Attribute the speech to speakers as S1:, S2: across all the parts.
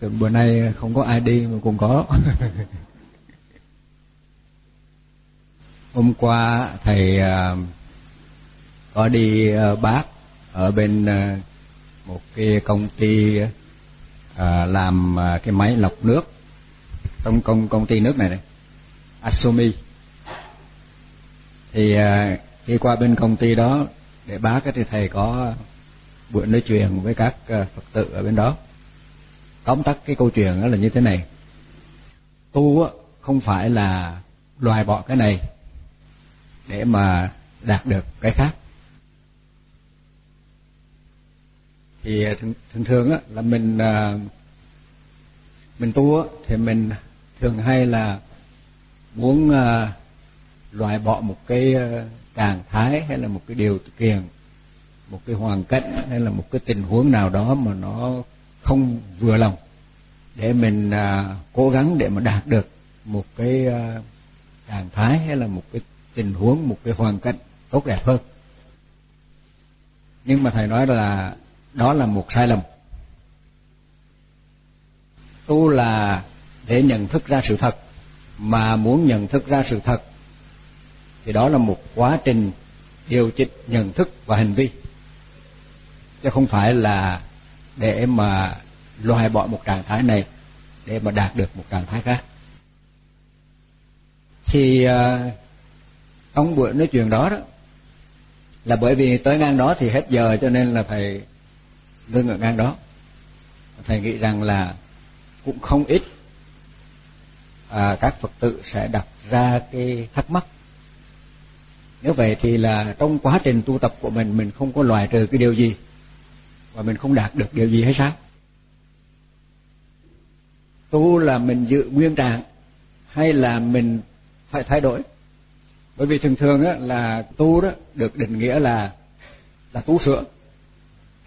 S1: tưởng bữa nay không có ai đi mà cũng có. Hôm qua thầy à, có đi à, bác ở bên à, một cái công ty làm cái máy lọc nước trong công công ty nước này này Asumi thì khi qua bên công ty đó để bác thì thầy có buổi nói chuyện với các phật tử ở bên đó tóm tắt cái câu chuyện đó là như thế này. Tu không phải là loại bỏ cái này để mà đạt được cái khác. Thì à, thường thường, á là mình à, mình tu á thì mình thường hay là muốn à, loại bỏ một cái trạng thái hay là một cái điều kiện một cái hoàn cảnh hay là một cái tình huống nào đó mà nó không vừa lòng để mình à, cố gắng để mà đạt được một cái à, trạng thái hay là một cái tình huống một cái hoàn cảnh tốt đẹp hơn. Nhưng mà thầy nói là đó là một sai lầm. Tu là để nhận thức ra sự thật mà muốn nhận thức ra sự thật thì đó là một quá trình điều chỉnh nhận thức và hành vi chứ không phải là để mà loại bỏ một trạng thái này để mà đạt được một trạng thái khác. Thì à, trong buổi nói chuyện đó đó là bởi vì tới ngang đó thì hết giờ cho nên là thầy ngưng ở ngang đó. Thầy nghĩ rằng là cũng không ít à, các phật tử sẽ đặt ra cái thắc mắc. Nếu vậy thì là trong quá trình tu tập của mình mình không có loại trừ cái điều gì mà mình không đạt được điều gì hay sao? Tu là mình giữ nguyên trạng hay là mình phải thay đổi? Bởi vì thường thường á, là tu đó được định nghĩa là là tu sửa.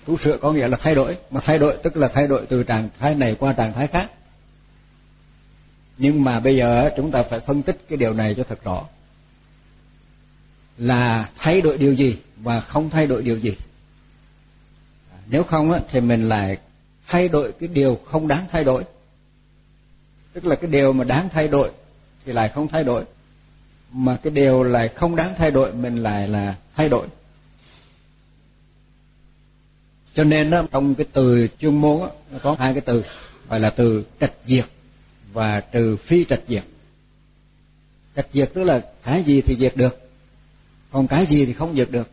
S1: Tu sửa có nghĩa là thay đổi. Mà thay đổi tức là thay đổi từ trạng thái này qua trạng thái khác. Nhưng mà bây giờ chúng ta phải phân tích cái điều này cho thật rõ. Là thay đổi điều gì và không thay đổi điều gì? Nếu không á thì mình lại thay đổi cái điều không đáng thay đổi. Tức là cái điều mà đáng thay đổi thì lại không thay đổi. Mà cái điều lại không đáng thay đổi mình lại là thay đổi. Cho nên đó, trong cái từ chuyên môn đó, nó có hai cái từ gọi là từ trạch diệt và từ phi trạch diệt. Trạch diệt tức là cái gì thì diệt được còn cái gì thì không diệt được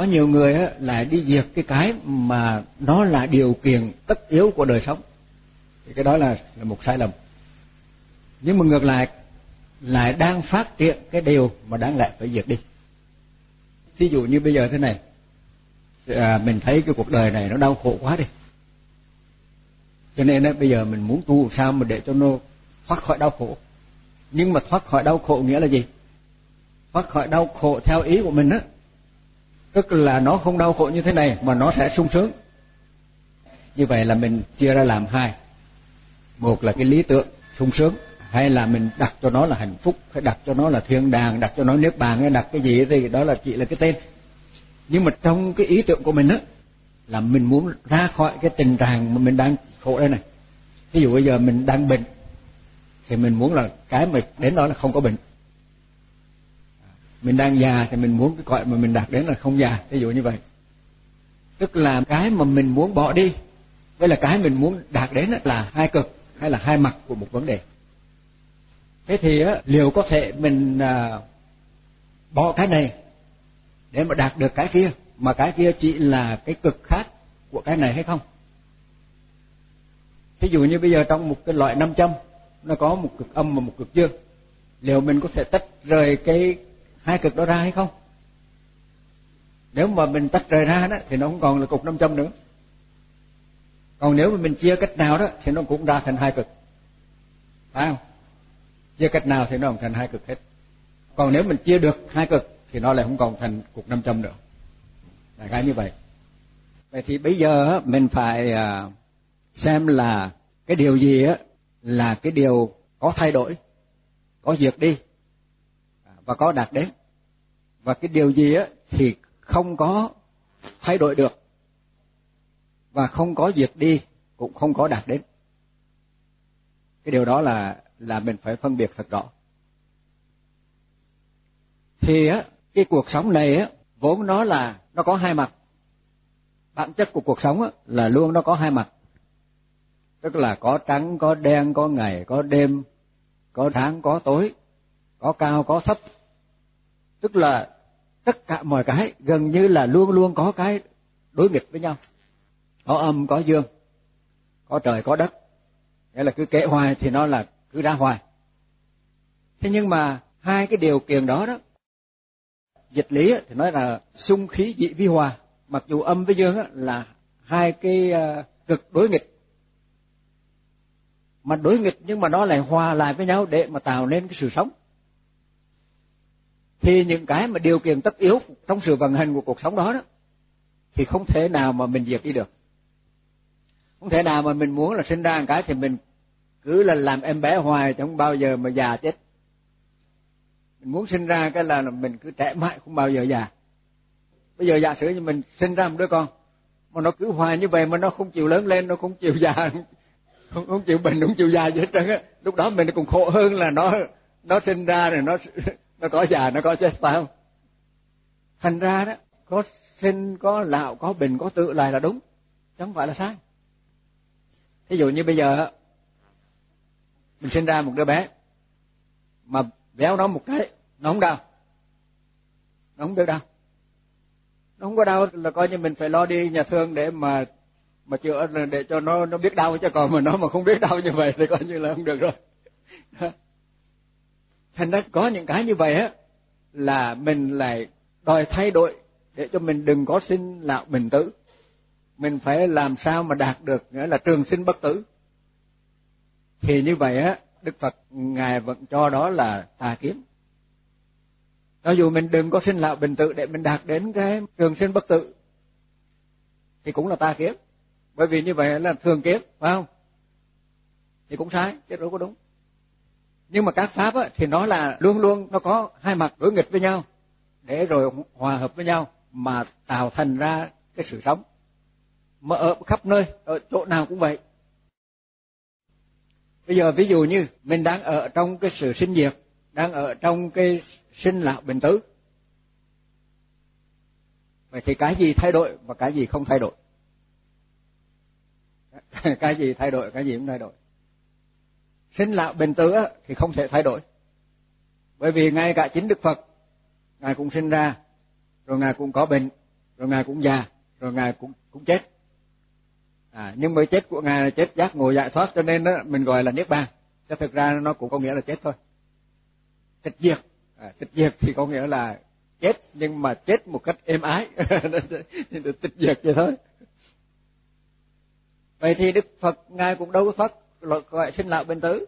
S1: có nhiều người á, lại đi diệt cái cái mà nó là điều kiện tất yếu của đời sống. Thì cái đó là là một sai lầm. Nhưng mà ngược lại lại đang phát triển cái điều mà đáng lẽ phải diệt đi. Thí dụ như bây giờ thế này à, mình thấy cái cuộc đời này nó đau khổ quá đi. Cho nên á, bây giờ mình muốn tu sao mà để cho nó thoát khỏi đau khổ. Nhưng mà thoát khỏi đau khổ nghĩa là gì? Thoát khỏi đau khổ theo ý của mình á tức là nó không đau khổ như thế này, mà nó sẽ sung sướng. Như vậy là mình chia ra làm hai. Một là cái lý tưởng, sung sướng, hay là mình đặt cho nó là hạnh phúc, hay đặt cho nó là thiên đàng, đặt cho nó niết bàn, hay đặt cái gì thì đó là chỉ là cái tên. Nhưng mà trong cái ý tưởng của mình á, là mình muốn ra khỏi cái tình trạng mà mình đang khổ đây này. Ví dụ bây giờ mình đang bệnh, thì mình muốn là cái mà đến đó là không có bệnh mình đang già thì mình muốn cái cõi mà mình đạt đến là không già ví dụ như vậy. Tức là cái mà mình muốn bỏ đi với là cái mình muốn đạt đến là hai cực hay là hai mặt của một vấn đề. Thế thì á liệu có thể mình à, bỏ cái này để mà đạt được cái kia mà cái kia chỉ là cái cực khác của cái này hay không? Ví dụ như bây giờ trong một cái loại nam châm nó có một cực âm và một cực dương. Liệu mình có thể tách rời cái hai cực đó ra hay không? Nếu mà mình tách rời ra đó, thì nó không còn là cục nam châm nữa. Còn nếu mà mình chia cách nào đó, thì nó cũng ra thành hai cực. Phải không? Chia cách nào thì nó cũng thành hai cực hết. Còn nếu mình chia được hai cực, thì nó lại không còn thành cục nam châm nữa. Đại khái như vậy. Vậy thì bây giờ mình phải à, xem là cái điều gì á là cái điều có thay đổi, có diệt đi và có đạt đến. Và cái điều gì á, thì không có thay đổi được. Và không có diệt đi, cũng không có đạt đến. Cái điều đó là là mình phải phân biệt thật rõ. Thì á, cái cuộc sống này á, vốn nó là, nó có hai mặt. Bản chất của cuộc sống á, là luôn nó có hai mặt. Tức là có trắng, có đen, có ngày, có đêm, có tháng, có tối có cao, có thấp. Tức là tất cả mọi cái gần như là luôn luôn có cái đối nghịch với nhau. Có âm, có dương, có trời, có đất. Nghĩa là cứ kể hoài thì nó là cứ ra hoài. Thế nhưng mà hai cái điều kiện đó đó, dịch lý thì nói là xung khí dị vi hòa. Mặc dù âm với dương là hai cái ờ, cực đối nghịch. Mà đối nghịch nhưng mà nó lại hòa lại với nhau để mà tạo nên cái sự sống thì những cái mà điều kiện tất yếu trong sự vận hành của cuộc sống đó đó thì không thể nào mà mình diệt đi được. Không thể nào mà mình muốn là sinh ra một cái thì mình cứ là làm em bé hoài chẳng bao giờ mà già chết. Mình muốn sinh ra cái là mình cứ trẻ mãi không bao giờ già. Bây giờ giả sử như mình sinh ra một đứa con mà nó cứ hoài như vậy mà nó không chịu lớn lên nó không chịu già không, không chịu bệnh không chịu già gì hết trơn á lúc đó mình còn khổ hơn là nó nó sinh ra rồi nó nó có già, nó có chết, phải không? Thành ra đó, có sinh, có lão, có bệnh có tự lại là đúng. Chứ không phải là sai. Thí dụ như bây giờ mình sinh ra một đứa bé, mà béo nó một cái, nó không đau. Nó không biết đau. Nó không có đau là coi như mình phải lo đi nhà thương để mà mà chữa, để cho nó nó biết đau. Chứ còn mà nó mà không biết đau như vậy thì coi như là không được rồi thành ra có những cái như vậy á, là mình lại đòi thay đổi để cho mình đừng có sinh lão bình tử. Mình phải làm sao mà đạt được, nghĩa là trường sinh bất tử. Thì như vậy á, đức phật ngài vẫn cho đó là tà kiếm cho dù mình đừng có sinh lão bình tử để mình đạt đến cái trường sinh bất tử, thì cũng là tà kiếm bởi vì như vậy là thường kiếm phải không? Thì cũng sai chứ đâu có đúng nhưng mà các pháp á, thì nó là luôn luôn nó có hai mặt đối nghịch với nhau để rồi hòa hợp với nhau mà tạo thành ra cái sự sống. Mà ở khắp nơi ở chỗ nào cũng vậy. Bây giờ ví dụ như mình đang ở trong cái sự sinh diệt đang ở trong cái sinh lão bệnh tử vậy thì cái gì thay đổi và cái gì không thay đổi? Cái gì thay đổi cái gì không thay đổi sinh lão bệnh tử thì không thể thay đổi. Bởi vì ngay cả chính đức phật ngài cũng sinh ra rồi ngài cũng có bệnh rồi ngài cũng già rồi ngài cũng cũng chết. À nhưng mà chết của ngài là chết giác ngộ giải thoát cho nên đó mình gọi là niết bàn. Chứ thực ra nó cũng có nghĩa là chết thôi. Tịch diệt. À, tịch diệt thì có nghĩa là chết nhưng mà chết một cách êm ái. Tịch diệt vậy thôi. Vậy thì đức phật ngài cũng đâu có thoát luật gọi sinh lão bệnh tử.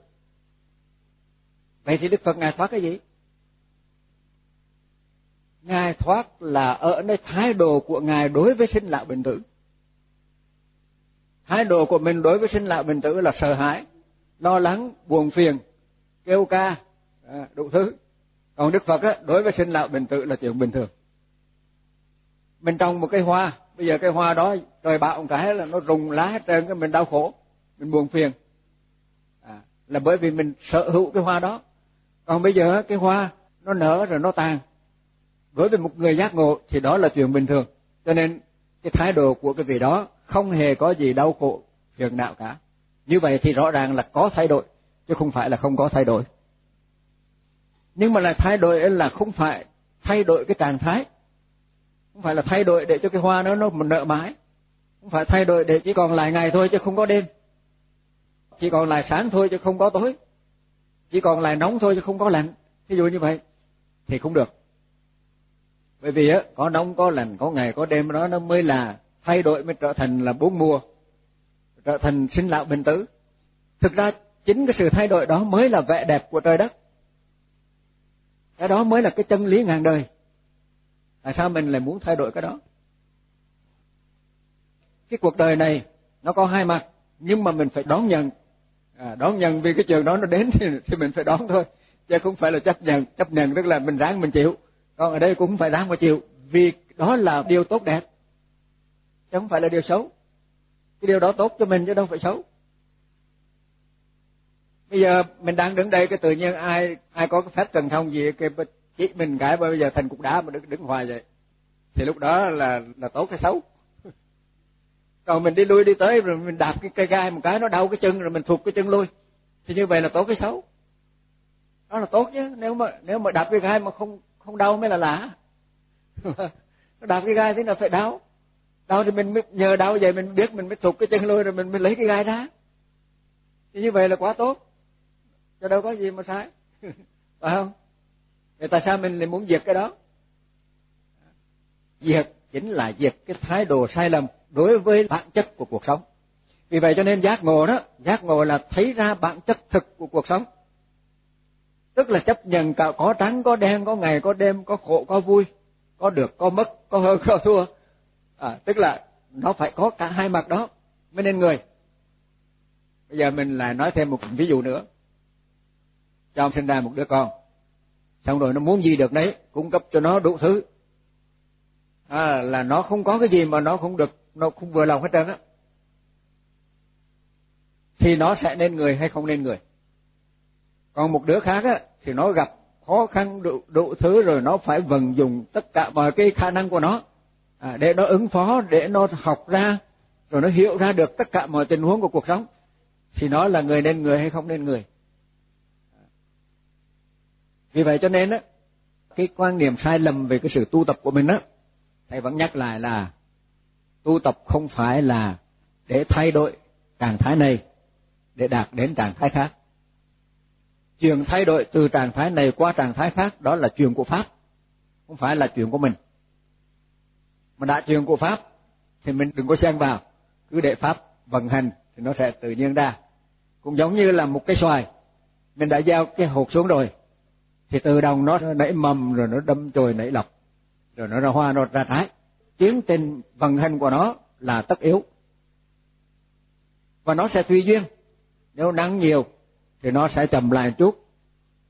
S1: Vậy thì đức phật ngài thoát cái gì? Ngài thoát là ở nơi thái độ của ngài đối với sinh lão bệnh tử. Thái độ của mình đối với sinh lão bệnh tử là sợ hãi, lo lắng, buồn phiền, kêu ca à, đủ thứ. Còn đức phật á, đối với sinh lão bệnh tử là chuyện bình thường. Mình trồng một cây hoa, bây giờ cây hoa đó trời bão một cái là nó rụng lá hết trơn, cái mình đau khổ, mình buồn phiền là bởi vì mình sở hữu cái hoa đó. Còn bây giờ cái hoa nó nở rồi nó tàn. Đối với một người giác ngộ thì đó là chuyện bình thường. Cho nên cái thái độ của cái vị đó không hề có gì đau khổ, phiền não cả. Như vậy thì rõ ràng là có thay đổi, chứ không phải là không có thay đổi. Nhưng mà là thay đổi là không phải thay đổi cái trạng thái. Không phải là thay đổi để cho cái hoa nó nó nở mãi. Không phải thay đổi để chỉ còn lại ngày thôi chứ không có đêm chỉ còn lại sáng thôi chứ không có tối. Chỉ còn lại nóng thôi chứ không có lạnh. Ví dụ như vậy, thì không được. Bởi vì á, có nóng, có lạnh, có ngày, có đêm, đó, nó mới là thay đổi, mới trở thành là bốn mùa, trở thành sinh lão bệnh tử. Thực ra, chính cái sự thay đổi đó mới là vẻ đẹp của trời đất. Cái đó mới là cái chân lý ngàn đời. Tại sao mình lại muốn thay đổi cái đó? Cái cuộc đời này, nó có hai mặt, nhưng mà mình phải đón nhận à, đón nhận vì cái trường đó nó đến thì, thì mình phải đón thôi. Chứ không phải là chấp nhận chấp nhận tức là mình ráng mình chịu. Còn ở đây cũng phải ráng mà chịu. Vì đó là điều tốt đẹp. Chứ không phải là điều xấu. Cái điều đó tốt cho mình chứ đâu phải xấu. Bây giờ mình đang đứng đây cái tự nhiên ai ai có cái phép thần thông gì cái chỉ mình cái bây giờ thành cục đá mà đứng đứng hoài vậy. Thì lúc đó là là tốt hay xấu? Còn mình đi lui đi tới, rồi mình đạp cái cây gai một cái, nó đau cái chân, rồi mình thụt cái chân lui. Thì như vậy là tốt cái xấu. Đó là tốt chứ. Nếu mà nếu mà đạp cái gai mà không không đau mới là lạ. Nó đạp cái gai thế là phải đau. Đau thì mình mới, nhờ đau vậy mình biết mình mới thụt cái chân lui, rồi mình mới lấy cái gai ra. Thì như vậy là quá tốt. Cho đâu có gì mà sai. Phải không? Thì tại sao mình lại muốn diệt cái đó? Diệt chính là diệt cái thái độ sai lầm đối với bản chất của cuộc sống. Vì vậy cho nên giác ngộ đó giác ngộ là thấy ra bản chất thực của cuộc sống. Tức là chấp nhận cả có trắng có đen có ngày có đêm có khổ có vui có được có mất có hơn có thua. À, tức là nó phải có cả hai mặt đó mới nên người. Bây giờ mình lại nói thêm một ví dụ nữa. Cho ông sinh ra một đứa con. Xong rồi nó muốn gì được đấy cung cấp cho nó đủ thứ. À, là nó không có cái gì mà nó không được nó không vừa lòng hết trơn á. Thì nó sẽ nên người hay không nên người? Còn một đứa khác á thì nó gặp khó khăn đủ, đủ thứ rồi nó phải vận dụng tất cả mọi cái khả năng của nó. À, để nó ứng phó để nó học ra rồi nó hiểu ra được tất cả mọi tình huống của cuộc sống. Thì nó là người nên người hay không nên người? Vì vậy cho nên á cái quan niệm sai lầm về cái sự tu tập của mình á thầy vẫn nhắc lại là tu tập không phải là để thay đổi trạng thái này, để đạt đến trạng thái khác. Chuyện thay đổi từ trạng thái này qua trạng thái khác, đó là chuyện của pháp, không phải là chuyện của mình. Mà đã chuyện của pháp, thì mình đừng có xen vào. Cứ để pháp vận hành, thì nó sẽ tự nhiên ra. Cũng giống như là một cái xoài, mình đã giao cái hột xuống rồi, thì tự động nó nảy mầm, rồi nó đâm chồi, nảy lọc, rồi nó ra hoa, nó ra trái tiến trình vận hành của nó là tất yếu. Và nó sẽ tùy duyên. Nếu nắng nhiều thì nó sẽ chậm lại một chút.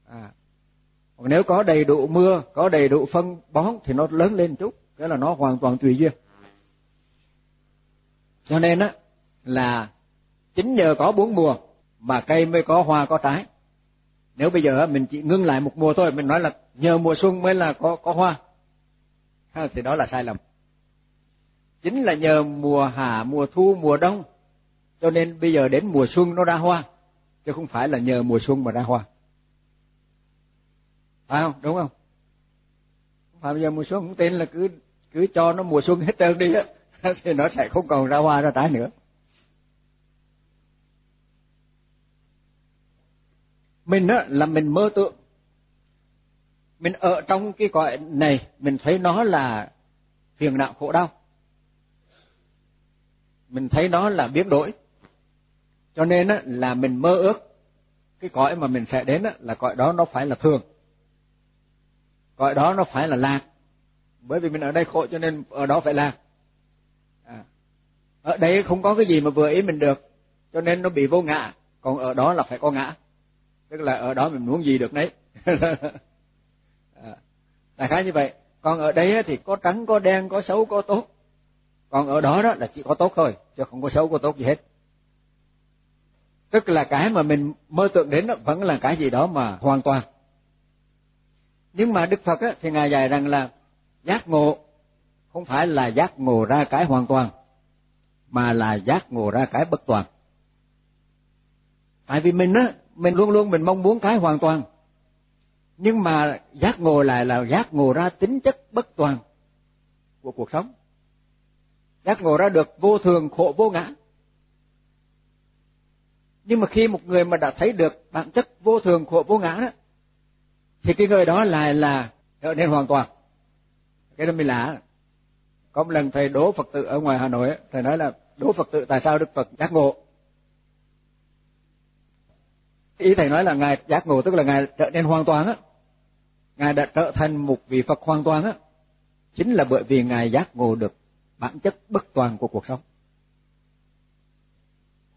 S1: À. còn nếu có đầy đủ mưa, có đầy đủ phân bón thì nó lớn lên một chút. Cái là nó hoàn toàn tùy duyên. Cho nên á, là chính nhờ có bốn mùa mà cây mới có hoa, có trái. Nếu bây giờ mình chỉ ngưng lại một mùa thôi, mình nói là nhờ mùa xuân mới là có có hoa. Thì đó là sai lầm chính là nhờ mùa hạ, mùa thu, mùa đông. Cho nên bây giờ đến mùa xuân nó ra hoa, chứ không phải là nhờ mùa xuân mà ra hoa. Phải không? Đúng không? Không phải bây giờ mùa xuân không tên là cứ cứ cho nó mùa xuân hết trơn đi á, thì nó sẽ không còn ra hoa, ra trái nữa. Mình á, là mình mơ tượng mình ở trong cái cõi này, mình thấy nó là phiền não khổ đau mình thấy nó là biến đổi. Cho nên á là mình mơ ước cái cõi mà mình sẽ đến á là cõi đó nó phải là thường. Cõi đó nó phải là lạc. Bởi vì mình ở đây khổ cho nên ở đó phải lạc. À. ở đây không có cái gì mà vừa ý mình được cho nên nó bị vô ngã. Còn ở đó là phải có ngã. Tức là ở đó mình muốn gì được đấy à, đại khái như vậy. Còn ở đây thì có trắng có đen có xấu có tốt còn ở đó đó là chỉ có tốt thôi chứ không có xấu có tốt gì hết. Tức là cái mà mình mơ tưởng đến đó vẫn là cái gì đó mà hoàn toàn. Nhưng mà đức phật á, thì ngài dạy rằng là giác ngộ không phải là giác ngộ ra cái hoàn toàn mà là giác ngộ ra cái bất toàn. Tại vì mình á mình luôn luôn mình mong muốn cái hoàn toàn. Nhưng mà giác ngộ lại là giác ngộ ra tính chất bất toàn của cuộc sống giác ngộ ra được vô thường, khổ, vô ngã. Nhưng mà khi một người mà đã thấy được bản chất vô thường, khổ, vô ngã đó, thì cái người đó lại là trở nên hoàn toàn. Cái đó mới lạ. Có một lần thầy đố phật tử ở ngoài hà nội thầy nói là đố phật tử tại sao đức phật giác ngộ? Ý thầy nói là ngài giác ngộ tức là ngài trở nên hoàn toàn á. Ngài đã trở thành một vị phật hoàn toàn á. Chính là bởi vì ngài giác ngộ được bản chất bất toàn của cuộc sống.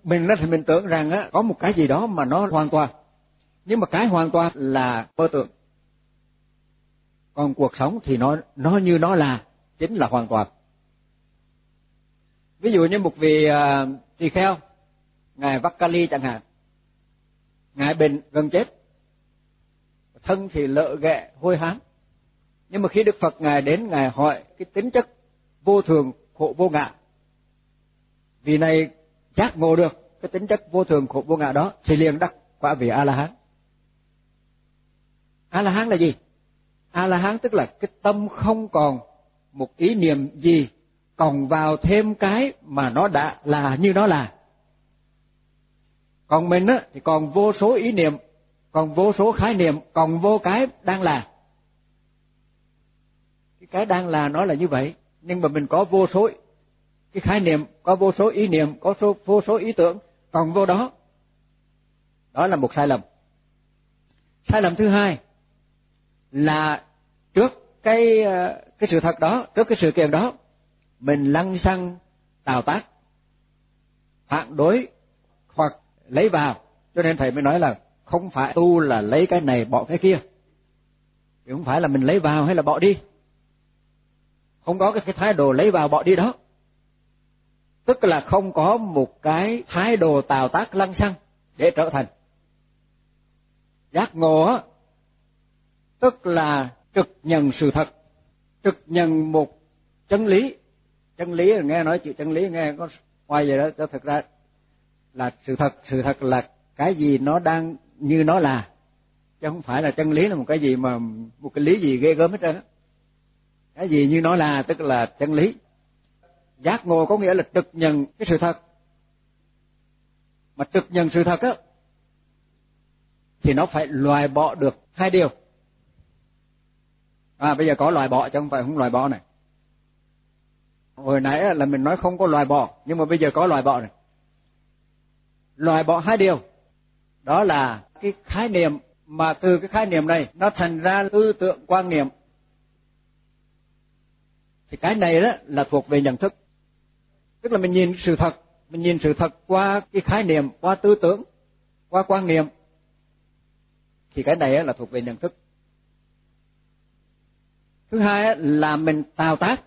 S1: Mình nó thì mình tưởng rằng á có một cái gì đó mà nó hoàn toàn. Nhưng mà cái hoàn toàn là mơ tưởng. Còn cuộc sống thì nó nó như nó là chính là hoàn toàn. Ví dụ như một vị uh, tỳ kheo ngài Vakali chẳng hạn. Ngài bệnh gần chết. Thân thì lợ ghẹ hôi hám. Nhưng mà khi Đức Phật ngài đến ngài hỏi cái tính chất vô thường khổ vô ngã. Vì này giác ngộ được cái tính chất vô thường khổ vô ngã đó thì liền đắc quả vị a la hán a la hán là gì? A la hán tức là cái tâm không còn một ý niệm gì còn vào thêm cái mà nó đã là như nó là. Còn mình á, thì còn vô số ý niệm, còn vô số khái niệm, còn vô cái đang là. Cái cái đang là nó là như vậy nhưng mà mình có vô số cái khái niệm, có vô số ý niệm, có số, vô số ý tưởng, còn vô đó đó là một sai lầm. Sai lầm thứ hai là trước cái ờ, cái sự thật đó, trước cái sự kiện đó, mình lăng xăng, tào tác phản đối hoặc lấy vào. Cho nên thầy mới nói là không phải tu là lấy cái này, bỏ cái kia. Thì không phải là mình lấy vào hay là bỏ đi không có cái thái độ lấy vào bỏ đi đó. Tức là không có một cái thái độ tào tác lăng xăng để trở thành. Giác ngộ á, tức là trực nhận sự thật, trực nhận một chân lý. Chân lý, nghe nói chữ chân lý, nghe có ngoài vậy đó, cho thực ra là sự thật sự thật là cái gì nó đang như nó là. Chứ không phải là chân lý là một cái gì mà, một cái lý gì ghê gớm hết trơn á cái gì như nói là, tức là chân lý. Giác ngộ có nghĩa là trực nhận cái sự thật. Mà trực nhận sự thật á, thì nó phải loại bỏ được hai điều. À bây giờ có loại bỏ chứ không phải không loại bỏ này. Hồi nãy là mình nói không có loại bỏ, nhưng mà bây giờ có loại bỏ này. Loại bỏ hai điều. Đó là cái khái niệm mà từ cái khái niệm này nó thành ra tư tưởng quan niệm thì cái này đó là thuộc về nhận thức. Tức là mình nhìn sự thật, mình nhìn sự thật qua cái khái niệm, qua tư tưởng, qua quan niệm. Thì cái này là thuộc về nhận thức. Thứ hai là mình tạo tác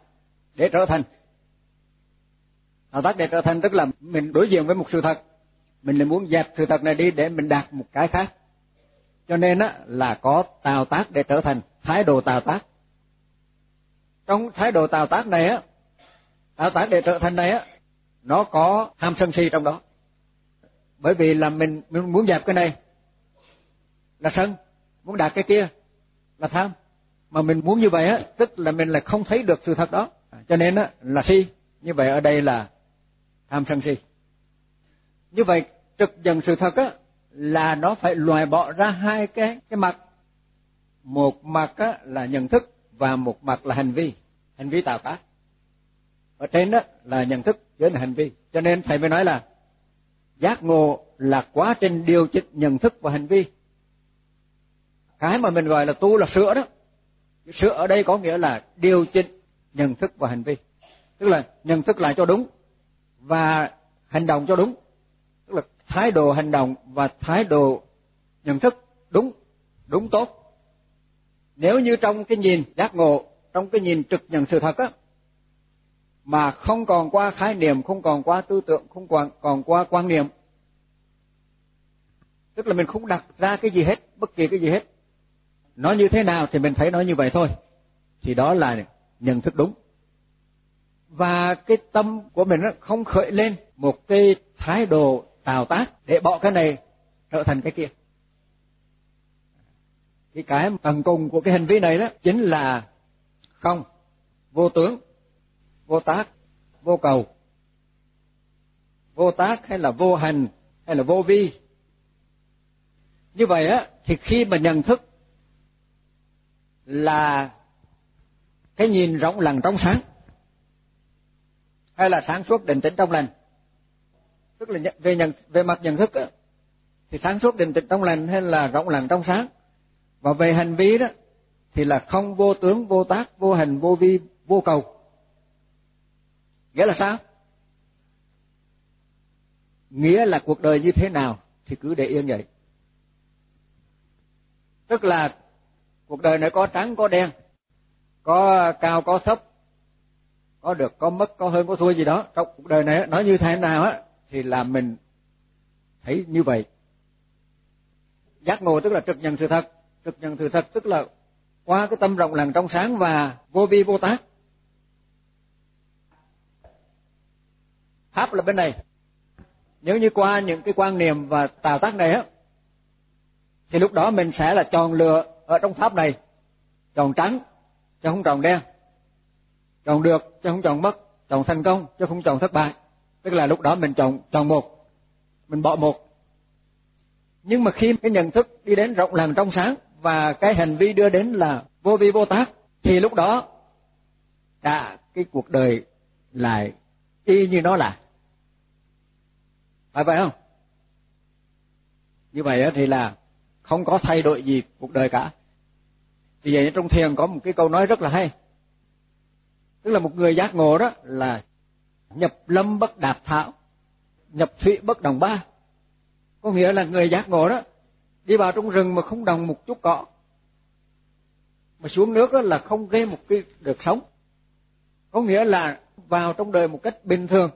S1: để trở thành. Tạo tác để trở thành tức là mình đối diện với một sự thật. Mình lại muốn dẹp sự thật này đi để mình đạt một cái khác. Cho nên á là có tạo tác để trở thành, thái độ tạo tác trong thái độ tào tác này á tào tác để trở thành này á nó có ham sân si trong đó. Bởi vì là mình, mình muốn dẹp cái này là sân muốn đạt cái kia là tham. Mà mình muốn như vậy á tức là mình là không thấy được sự thật đó. Cho nên á là si. Như vậy ở đây là tham sân si. Như vậy trực nhận sự thật á là nó phải loại bỏ ra hai cái cái mặt. Một mặt á là nhận thức và một mặt là hành vi. Hành vi tạo tác. Ở trên đó là nhận thức dưới là hành vi. Cho nên thầy mới nói là giác ngộ là quá trình điều chỉnh nhận thức và hành vi. Cái mà mình gọi là tu là sửa đó. Sửa ở đây có nghĩa là điều chỉnh nhận thức và hành vi. Tức là nhận thức lại cho đúng và hành động cho đúng. Tức là thái độ hành động và thái độ nhận thức đúng đúng tốt nếu như trong cái nhìn giác ngộ, trong cái nhìn trực nhận sự thật á, mà không còn qua khái niệm, không còn qua tư tưởng, không còn còn qua quan niệm, tức là mình không đặt ra cái gì hết, bất kỳ cái gì hết. Nó như thế nào thì mình thấy nó như vậy thôi, thì đó là nhận thức đúng. Và cái tâm của mình nó không khởi lên một cái thái độ tào tác để bỏ cái này trở thành cái kia cái cái tầng cùng của cái hành vi này đó chính là không vô tướng vô tác vô cầu. Vô tác hay là vô hành hay là vô vi. Như vậy á thì khi mà nhận thức là cái nhìn rộng lặng trong sáng hay là sáng suốt định tĩnh trong lành tức là về nhận về mặt nhận thức á, thì sáng suốt định tĩnh trong lành hay là rộng lặng trong sáng và về hành vi đó, thì là không vô tướng, vô tác, vô hành, vô vi, vô cầu. Nghĩa là sao? Nghĩa là cuộc đời như thế nào thì cứ để yên vậy. Tức là cuộc đời này có trắng, có đen, có cao, có thấp, có được, có mất, có hơn, có thua gì đó. Trong cuộc đời này nói như thế nào á, thì là mình thấy như vậy. Giác ngộ tức là trực nhận sự thật thực nhận sự thật, tức là qua cái tâm rộng lặng trong sáng và vô vi vô tác. Pháp là bên này. Nếu như qua những cái quan niệm và tạo tác này á, thì lúc đó mình sẽ là tròn lừa ở trong pháp này. Tròn trắng, chứ không tròn đen. Tròn được, chứ không tròn mất. Tròn thành công, chứ không tròn thất bại. Tức là lúc đó mình tròn tròn một. Mình bỏ một. Nhưng mà khi cái nhận thức đi đến rộng làng trong sáng và cái hành vi đưa đến là vô vi vô tác. Thì lúc đó cả cái cuộc đời lại y như nó là. Phải vậy không? Như vậy thì là không có thay đổi gì cuộc đời cả. Vì vậy trong thiền có một cái câu nói rất là hay. Tức là một người giác ngộ đó là nhập lâm bất đạt thảo, nhập thủy bất đồng ba. Có nghĩa là người giác ngộ đó đi vào trong rừng mà không đồng một chút cỏ. Mà xuống nước là không gây một cái được sống. Có nghĩa là vào trong đời một cách bình thường,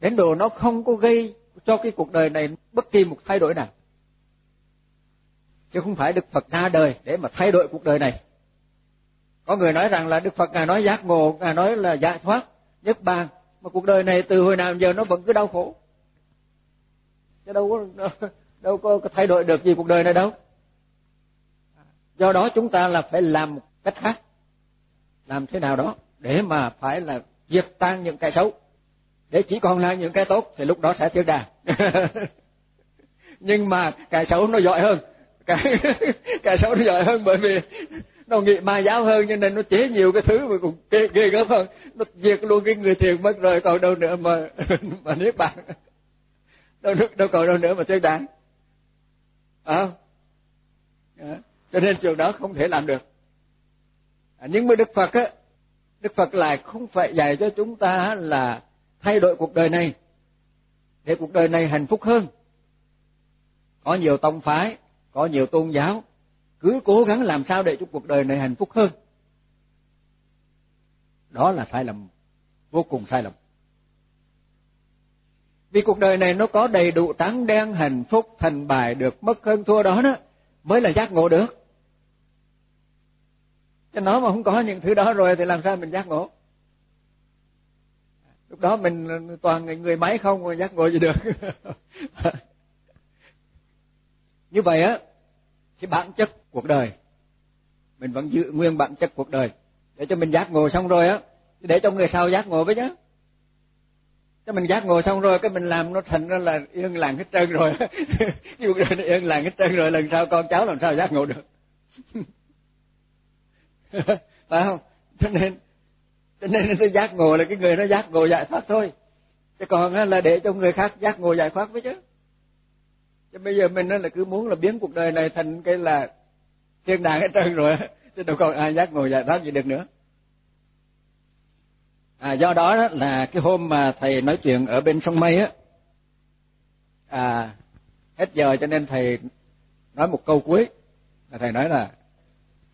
S1: đến độ nó không có gây cho cái cuộc đời này bất kỳ một thay đổi nào. Chứ không phải Đức Phật ra đời để mà thay đổi cuộc đời này. Có người nói rằng là Đức Phật ngài nói giác ngộ, ngài nói là giải thoát nhất bàn. Mà cuộc đời này từ hồi nào giờ nó vẫn cứ đau khổ. Chứ đâu có đâu, có thay đổi được gì cuộc đời này đâu. Do đó chúng ta là phải làm một cách khác. Làm thế nào đó để mà phải là diệt tan những cái xấu. Để chỉ còn lại những cái tốt thì lúc đó sẽ thiên đàng nhưng mà cái xấu nó giỏi hơn. Cái cái xấu nó giỏi hơn bởi vì nó nghĩ ma giáo hơn cho nên nó chế nhiều cái thứ mà cũng ghê, ghê gớm hơn. Nó diệt luôn cái người thiền mất rồi còn đâu nữa mà mà niết bàn. Đâu đâu còn đâu nữa mà thiên đàng à, à, cho nên chuyện đó không thể làm được. À, nhưng mà đức phật á đức phật lại không phải dạy cho chúng ta là thay đổi cuộc đời này để cuộc đời này hạnh phúc hơn. Có nhiều tông phái có nhiều tôn giáo cứ cố gắng làm sao để cho cuộc đời này hạnh phúc hơn. Đó là sai lầm vô cùng sai lầm vì cuộc đời này nó có đầy đủ trắng đen, hạnh phúc, thành bại được mất hơn thua đó đó, mới là giác ngộ được. Cho nó mà không có những thứ đó rồi thì làm sao mình giác ngộ? Lúc đó mình toàn người máy không mà giác ngộ gì được. Như vậy á, cái bản chất cuộc đời, mình vẫn giữ nguyên bản chất cuộc đời. Để cho mình giác ngộ xong rồi á, để cho người sau giác ngộ với chứ cho mình giác ngồi xong rồi, cái mình làm nó thành ra là yên lặng hết trơn rồi. Cuộc đời yên lặng hết trơn rồi, lần sau con cháu làm sao giác ngộ được? Phải không? Cho nên cho nên nó giác ngộ là cái người nó giác ngộ giải thoát thôi. Chứ còn là để cho người khác giác ngộ giải thoát với chứ. Chứ bây giờ mình là cứ muốn là biến cuộc đời này thành cái là thiên đàng hết trơn rồi chứ đâu còn ai giác ngộ giải thoát gì được nữa à, do đó, đó là cái hôm mà thầy nói chuyện ở bên sông mây á à hết giờ cho nên thầy nói một câu cuối là thầy nói là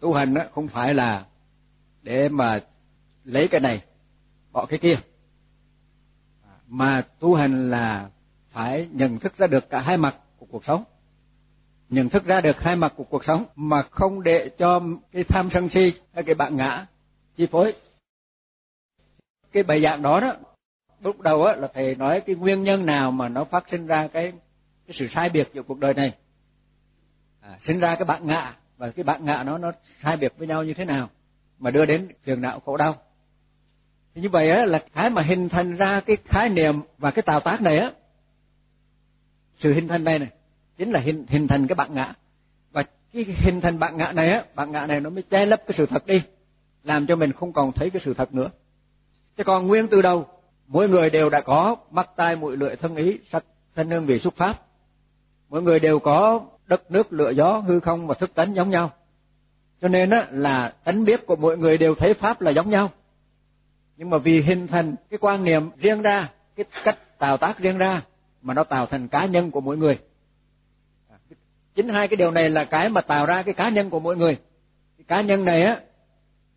S1: tu hành á không phải là để mà lấy cái này bỏ cái kia mà tu hành là phải nhận thức ra được cả hai mặt của cuộc sống nhận thức ra được hai mặt của cuộc sống mà không để cho cái tham sân si hay cái bạn ngã chi phối cái bài giảng đó đó lúc đầu á là thầy nói cái nguyên nhân nào mà nó phát sinh ra cái cái sự sai biệt giữa cuộc đời này. À, sinh ra cái bạn ngạ và cái bạn ngạ nó nó sai biệt với nhau như thế nào mà đưa đến phiền não khổ đau. Thì như vậy á là cái mà hình thành ra cái khái niệm và cái tạo tác này á sự hình thành này này chính là hình hình thành cái bạn ngã và cái hình thành bạn ngã này á bạn ngã này nó mới che lấp cái sự thật đi làm cho mình không còn thấy cái sự thật nữa chứ còn nguyên từ đầu, mỗi người đều đã có mắt tai mũi lưỡi thân ý sắc thân hương vị xuất pháp. Mỗi người đều có đất nước lửa gió, hư không và thức tánh giống nhau. Cho nên á, là tánh biết của mỗi người đều thấy pháp là giống nhau. Nhưng mà vì hình thành cái quan niệm riêng ra, cái cách tạo tác riêng ra, mà nó tạo thành cá nhân của mỗi người. Chính hai cái điều này là cái mà tạo ra cái cá nhân của mỗi người. Cái cá nhân này á,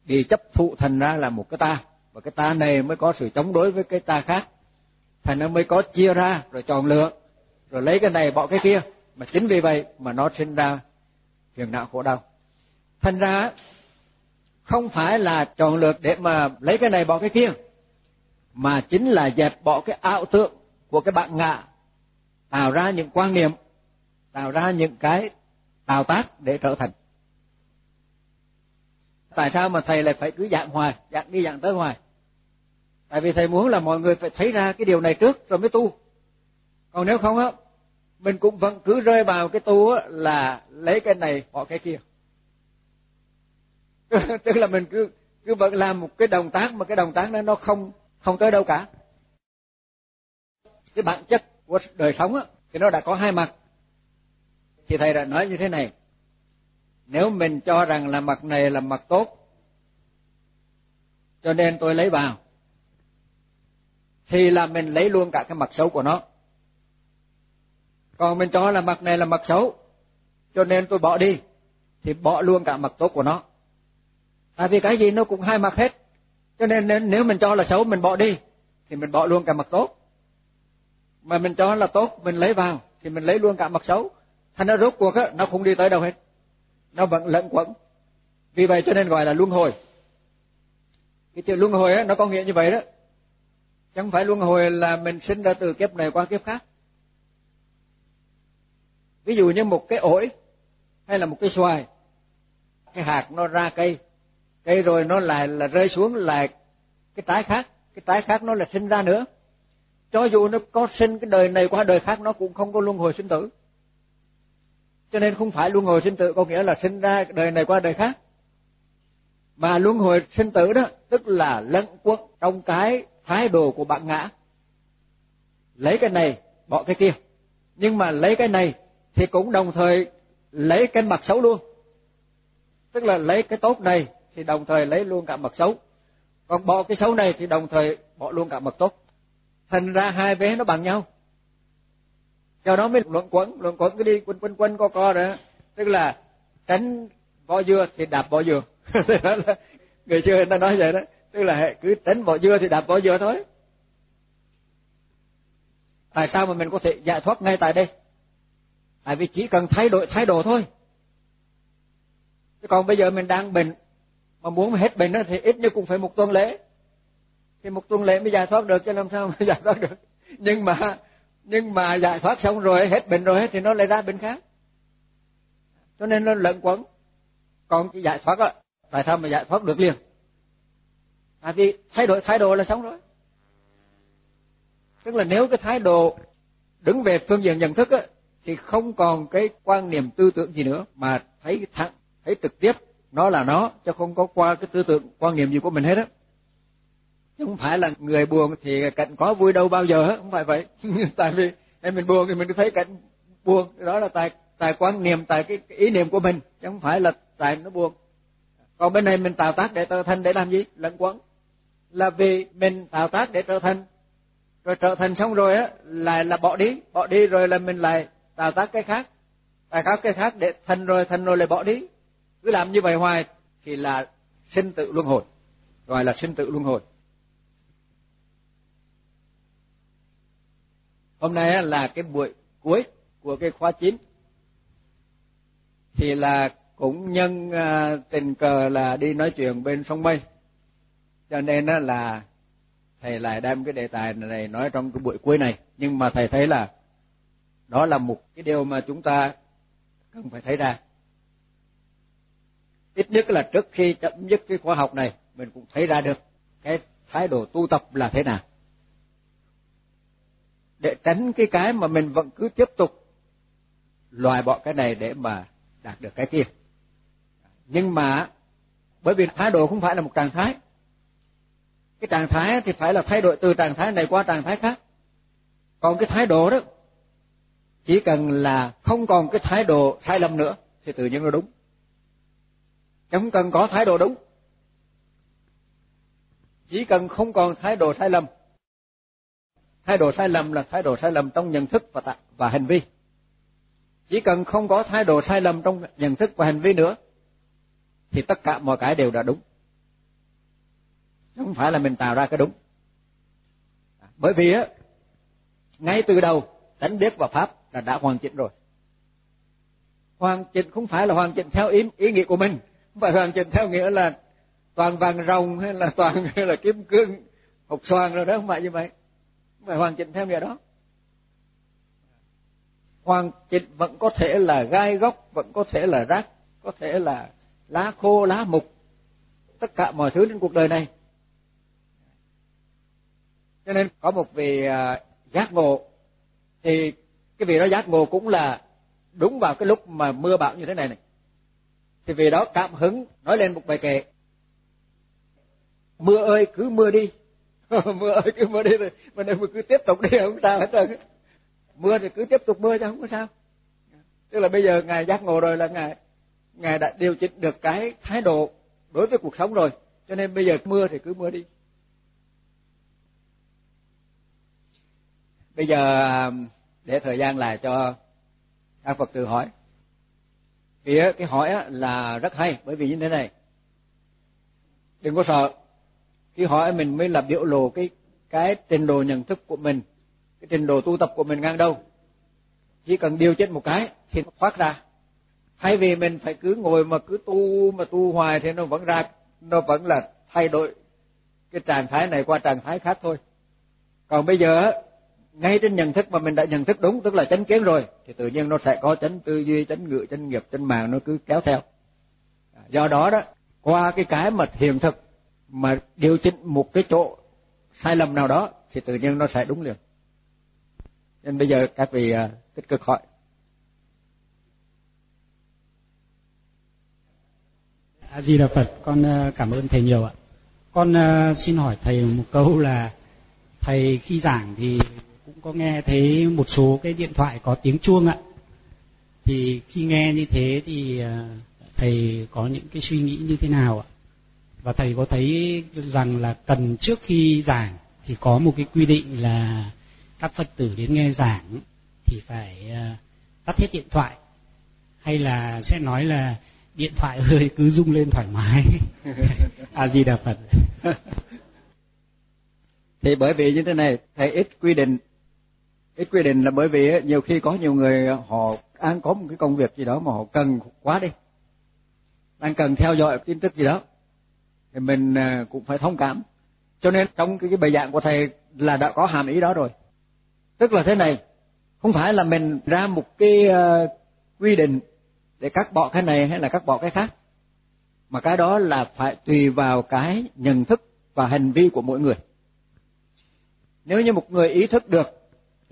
S1: bị chấp thụ thành ra là một cái ta và cái ta này mới có sự chống đối với cái ta khác. Thành nó mới có chia ra, rồi chọn lựa, rồi lấy cái này bỏ cái kia. Mà chính vì vậy mà nó sinh ra phiền não khổ đau. Thành ra, không phải là chọn lựa để mà lấy cái này bỏ cái kia, mà chính là dẹp bỏ cái ảo tượng của cái bạn ngạ, tạo ra những quan niệm, tạo ra những cái tạo tác để trở thành. Tại sao mà thầy lại phải cứ dạng hoài, dạng đi dạng tới hoài? Tại vì thầy muốn là mọi người phải thấy ra cái điều này trước rồi mới tu. Còn nếu không á, mình cũng vẫn cứ rơi vào cái tu á là lấy cái này bỏ cái kia. Tức là mình cứ cứ vẫn làm một cái động tác mà cái động tác đó nó không không tới đâu cả. Cái bản chất của đời sống á, thì nó đã có hai mặt. Thì thầy đã nói như thế này, nếu mình cho rằng là mặt này là mặt tốt, cho nên tôi lấy vào thì là mình lấy luôn cả cái mặt xấu của nó. Còn mình cho là mặt này là mặt xấu, cho nên tôi bỏ đi, thì bỏ luôn cả mặt tốt của nó. Tại vì cái gì nó cũng hai mặt hết, cho nên nếu mình cho là xấu, mình bỏ đi, thì mình bỏ luôn cả mặt tốt. Mà mình cho là tốt, mình lấy vào, thì mình lấy luôn cả mặt xấu. Thành nó rốt cuộc á, nó không đi tới đâu hết. Nó vẫn lẫn quẩn. Vì vậy cho nên gọi là luân hồi. Cái chữ luân hồi á, nó có nghĩa như vậy đó chẳng phải luân hồi là mình sinh ra từ kiếp này qua kiếp khác. Ví dụ như một cái ổi hay là một cái xoài, cái hạt nó ra cây cây rồi nó lại là rơi xuống lại cái trái khác, cái trái khác nó là sinh ra nữa. Cho dù nó có sinh cái đời này qua đời khác, nó cũng không có luân hồi sinh tử. Cho nên không phải luân hồi sinh tử có nghĩa là sinh ra đời này qua đời khác. Mà luân hồi sinh tử đó, tức là lẫn quất trong cái thái độ của bạn ngã. Lấy cái này, bỏ cái kia. Nhưng mà lấy cái này thì cũng đồng thời lấy cái mặt xấu luôn. Tức là lấy cái tốt này thì đồng thời lấy luôn cả mặt xấu. Còn bỏ cái xấu này thì đồng thời bỏ luôn cả mặt tốt. Thành ra hai vé nó bằng nhau. Do đó mới luận quẩn luận quẩn cứ đi quanh quanh quanh co co đó. Tức là tránh vỏ dưa thì đạp vỏ dừa. Người xưa người ta nói vậy đó tức là cứ tính vỏ dưa thì đạp vỏ dưa thôi. Tại sao mà mình có thể giải thoát ngay tại đây? Tại vì chỉ cần thay đổi thái độ thôi. Chứ còn bây giờ mình đang bệnh, mà muốn hết bệnh đó thì ít nhất cũng phải một tuần lễ. Thì một tuần lễ mới giải thoát được cho làm sao mà giải thoát được? Nhưng mà nhưng mà giải thoát xong rồi, hết bệnh rồi thì nó lại ra bệnh khác. Cho nên nó lẫn quẩn. Còn cái giải thoát á, tại sao mà giải thoát được liền? Tại vì thay đổi thái độ là xong rồi. Tức là nếu cái thái độ đứng về phương diện nhận thức á thì không còn cái quan niệm tư tưởng gì nữa mà thấy thẳng thấy trực tiếp nó là nó chứ không có qua cái tư tưởng quan niệm gì của mình hết á. Chứ không phải là người buồn thì cạnh có vui đâu bao giờ hết không phải vậy. Tại vì em mình buồn thì mình cứ thấy cạnh buồn đó là tại tại quan niệm tại cái, cái ý niệm của mình chứ không phải là tại nó buồn. Còn bên này mình tạo tác để tạo thành để làm gì? Lẫn quẩn là vì mình tạo tác để trở thành. Rồi trở thành xong rồi á lại là bỏ đi. Bỏ đi rồi là mình lại tạo tác cái khác. Tạo tác cái khác để thành rồi thành rồi lại bỏ đi. Cứ làm như vậy hoài thì là sinh tự luân hồi. Gọi là sinh tự luân hồi. Hôm nay là cái buổi cuối của cái khóa chín. Thì là cũng nhân à, tình cờ là đi nói chuyện bên sông mây cho nên là thầy lại đem cái đề tài này nói trong cái buổi cuối này. Nhưng mà thầy thấy là đó là một cái điều mà chúng ta cần phải thấy ra. Ít nhất là trước khi chấm dứt cái khóa học này, mình cũng thấy ra được cái thái độ tu tập là thế nào. Để tránh cái cái mà mình vẫn cứ tiếp tục loại bỏ cái này để mà đạt được cái kia. Nhưng mà, bởi vì thái độ không phải là một trạng thái cái trạng thái thì phải là thay đổi từ trạng thái này qua trạng thái khác. Còn cái thái độ đó, chỉ cần là không còn cái thái độ sai lầm nữa, thì tự nhiên nó đúng. Chứ không cần có thái độ đúng. Chỉ cần không còn thái độ sai lầm. Thái độ sai lầm là thái độ sai lầm trong nhận thức và và hành vi. Chỉ cần không có thái độ sai lầm trong nhận thức và hành vi nữa, thì tất cả mọi cái đều đã đúng không phải là mình tạo ra cái đúng. À, bởi vì á, ngay từ đầu, tánh biết và pháp là đã hoàn chỉnh rồi. Hoàn chỉnh không phải là hoàn chỉnh theo ý ý nghĩa của mình, không phải hoàn chỉnh theo nghĩa là toàn vàng rồng hay là toàn hay là kim cương, hộp xoàn rồi đó, không phải như vậy. Không phải hoàn chỉnh theo nghĩa đó. Hoàn chỉnh vẫn có thể là gai góc, vẫn có thể là rác, có thể là lá khô, lá mục. Tất cả mọi thứ trên cuộc đời này cho nên có một vị à, giác ngộ. Thì cái vị đó giác ngộ cũng là đúng vào cái lúc mà mưa bão như thế này này. Thì vì đó cảm hứng, nói lên một bài kệ. Mưa ơi, cứ mưa đi. Mưa ơi, cứ mưa đi rồi mình cứ tiếp tục đi, không sao hết trơn mưa thì cứ tiếp tục mưa chứ, không có sao. Tức là bây giờ ngài giác ngộ rồi là ngài ngài đã điều chỉnh được cái thái độ đối với cuộc sống rồi. Cho nên bây giờ mưa thì cứ mưa đi. Bây giờ à, để thời gian lại cho các phật tử hỏi. Vì cái hỏi là rất hay, bởi vì như thế này. Đừng có sợ. Khi hỏi mình mới là biểu lộ cái cái trình độ nhận thức của mình, cái trình độ tu tập của mình ngang đâu. Chỉ cần điều chỉnh một cái thì nó thoát ra. Thay vì mình phải cứ ngồi mà cứ tu, mà tu hoài thì nó vẫn ra, nó vẫn là thay đổi cái trạng thái này qua trạng thái khác thôi. Còn bây giờ ngay trên nhận thức mà mình đã nhận thức đúng, tức là chánh kiến rồi, thì tự nhiên nó sẽ có chánh tư duy, chánh ngự chánh nghiệp, chánh mạng nó cứ kéo theo. À, do đó đó, qua cái cái mà hiện thực mà điều chỉnh một cái chỗ sai lầm nào đó, thì tự nhiên nó sẽ đúng liền. Nên bây giờ các vị à, tích cực hỏi.
S2: A di đà phật, con à, cảm ơn thầy nhiều ạ. Con xin hỏi thầy một câu là thầy khi giảng thì cũng có nghe thấy một số cái điện thoại có tiếng chuông ạ. Thì khi nghe như thế thì à, thầy có những cái suy nghĩ như thế nào ạ? Và thầy có thấy rằng là cần trước khi giảng thì có một cái quy định là các phật tử đến nghe giảng thì phải à, tắt hết điện thoại, hay là sẽ nói là điện thoại hơi cứ rung lên thoải mái. A di đà phật.
S1: Thì bởi vì như thế này, thầy ít quy định ít quy định là bởi vì nhiều khi có nhiều người họ đang có một cái công việc gì đó mà họ cần quá đi. Đang cần theo dõi tin tức gì đó. Thì mình à, cũng phải thông cảm. Cho nên trong cái, cái bài giảng của thầy là đã có hàm ý đó rồi. Tức là thế này không phải là mình ra một cái uh, quy định để cắt bỏ cái này hay là cắt bỏ cái khác mà cái đó là phải tùy vào cái nhận thức và hành vi của mỗi người. Nếu như một người ý thức được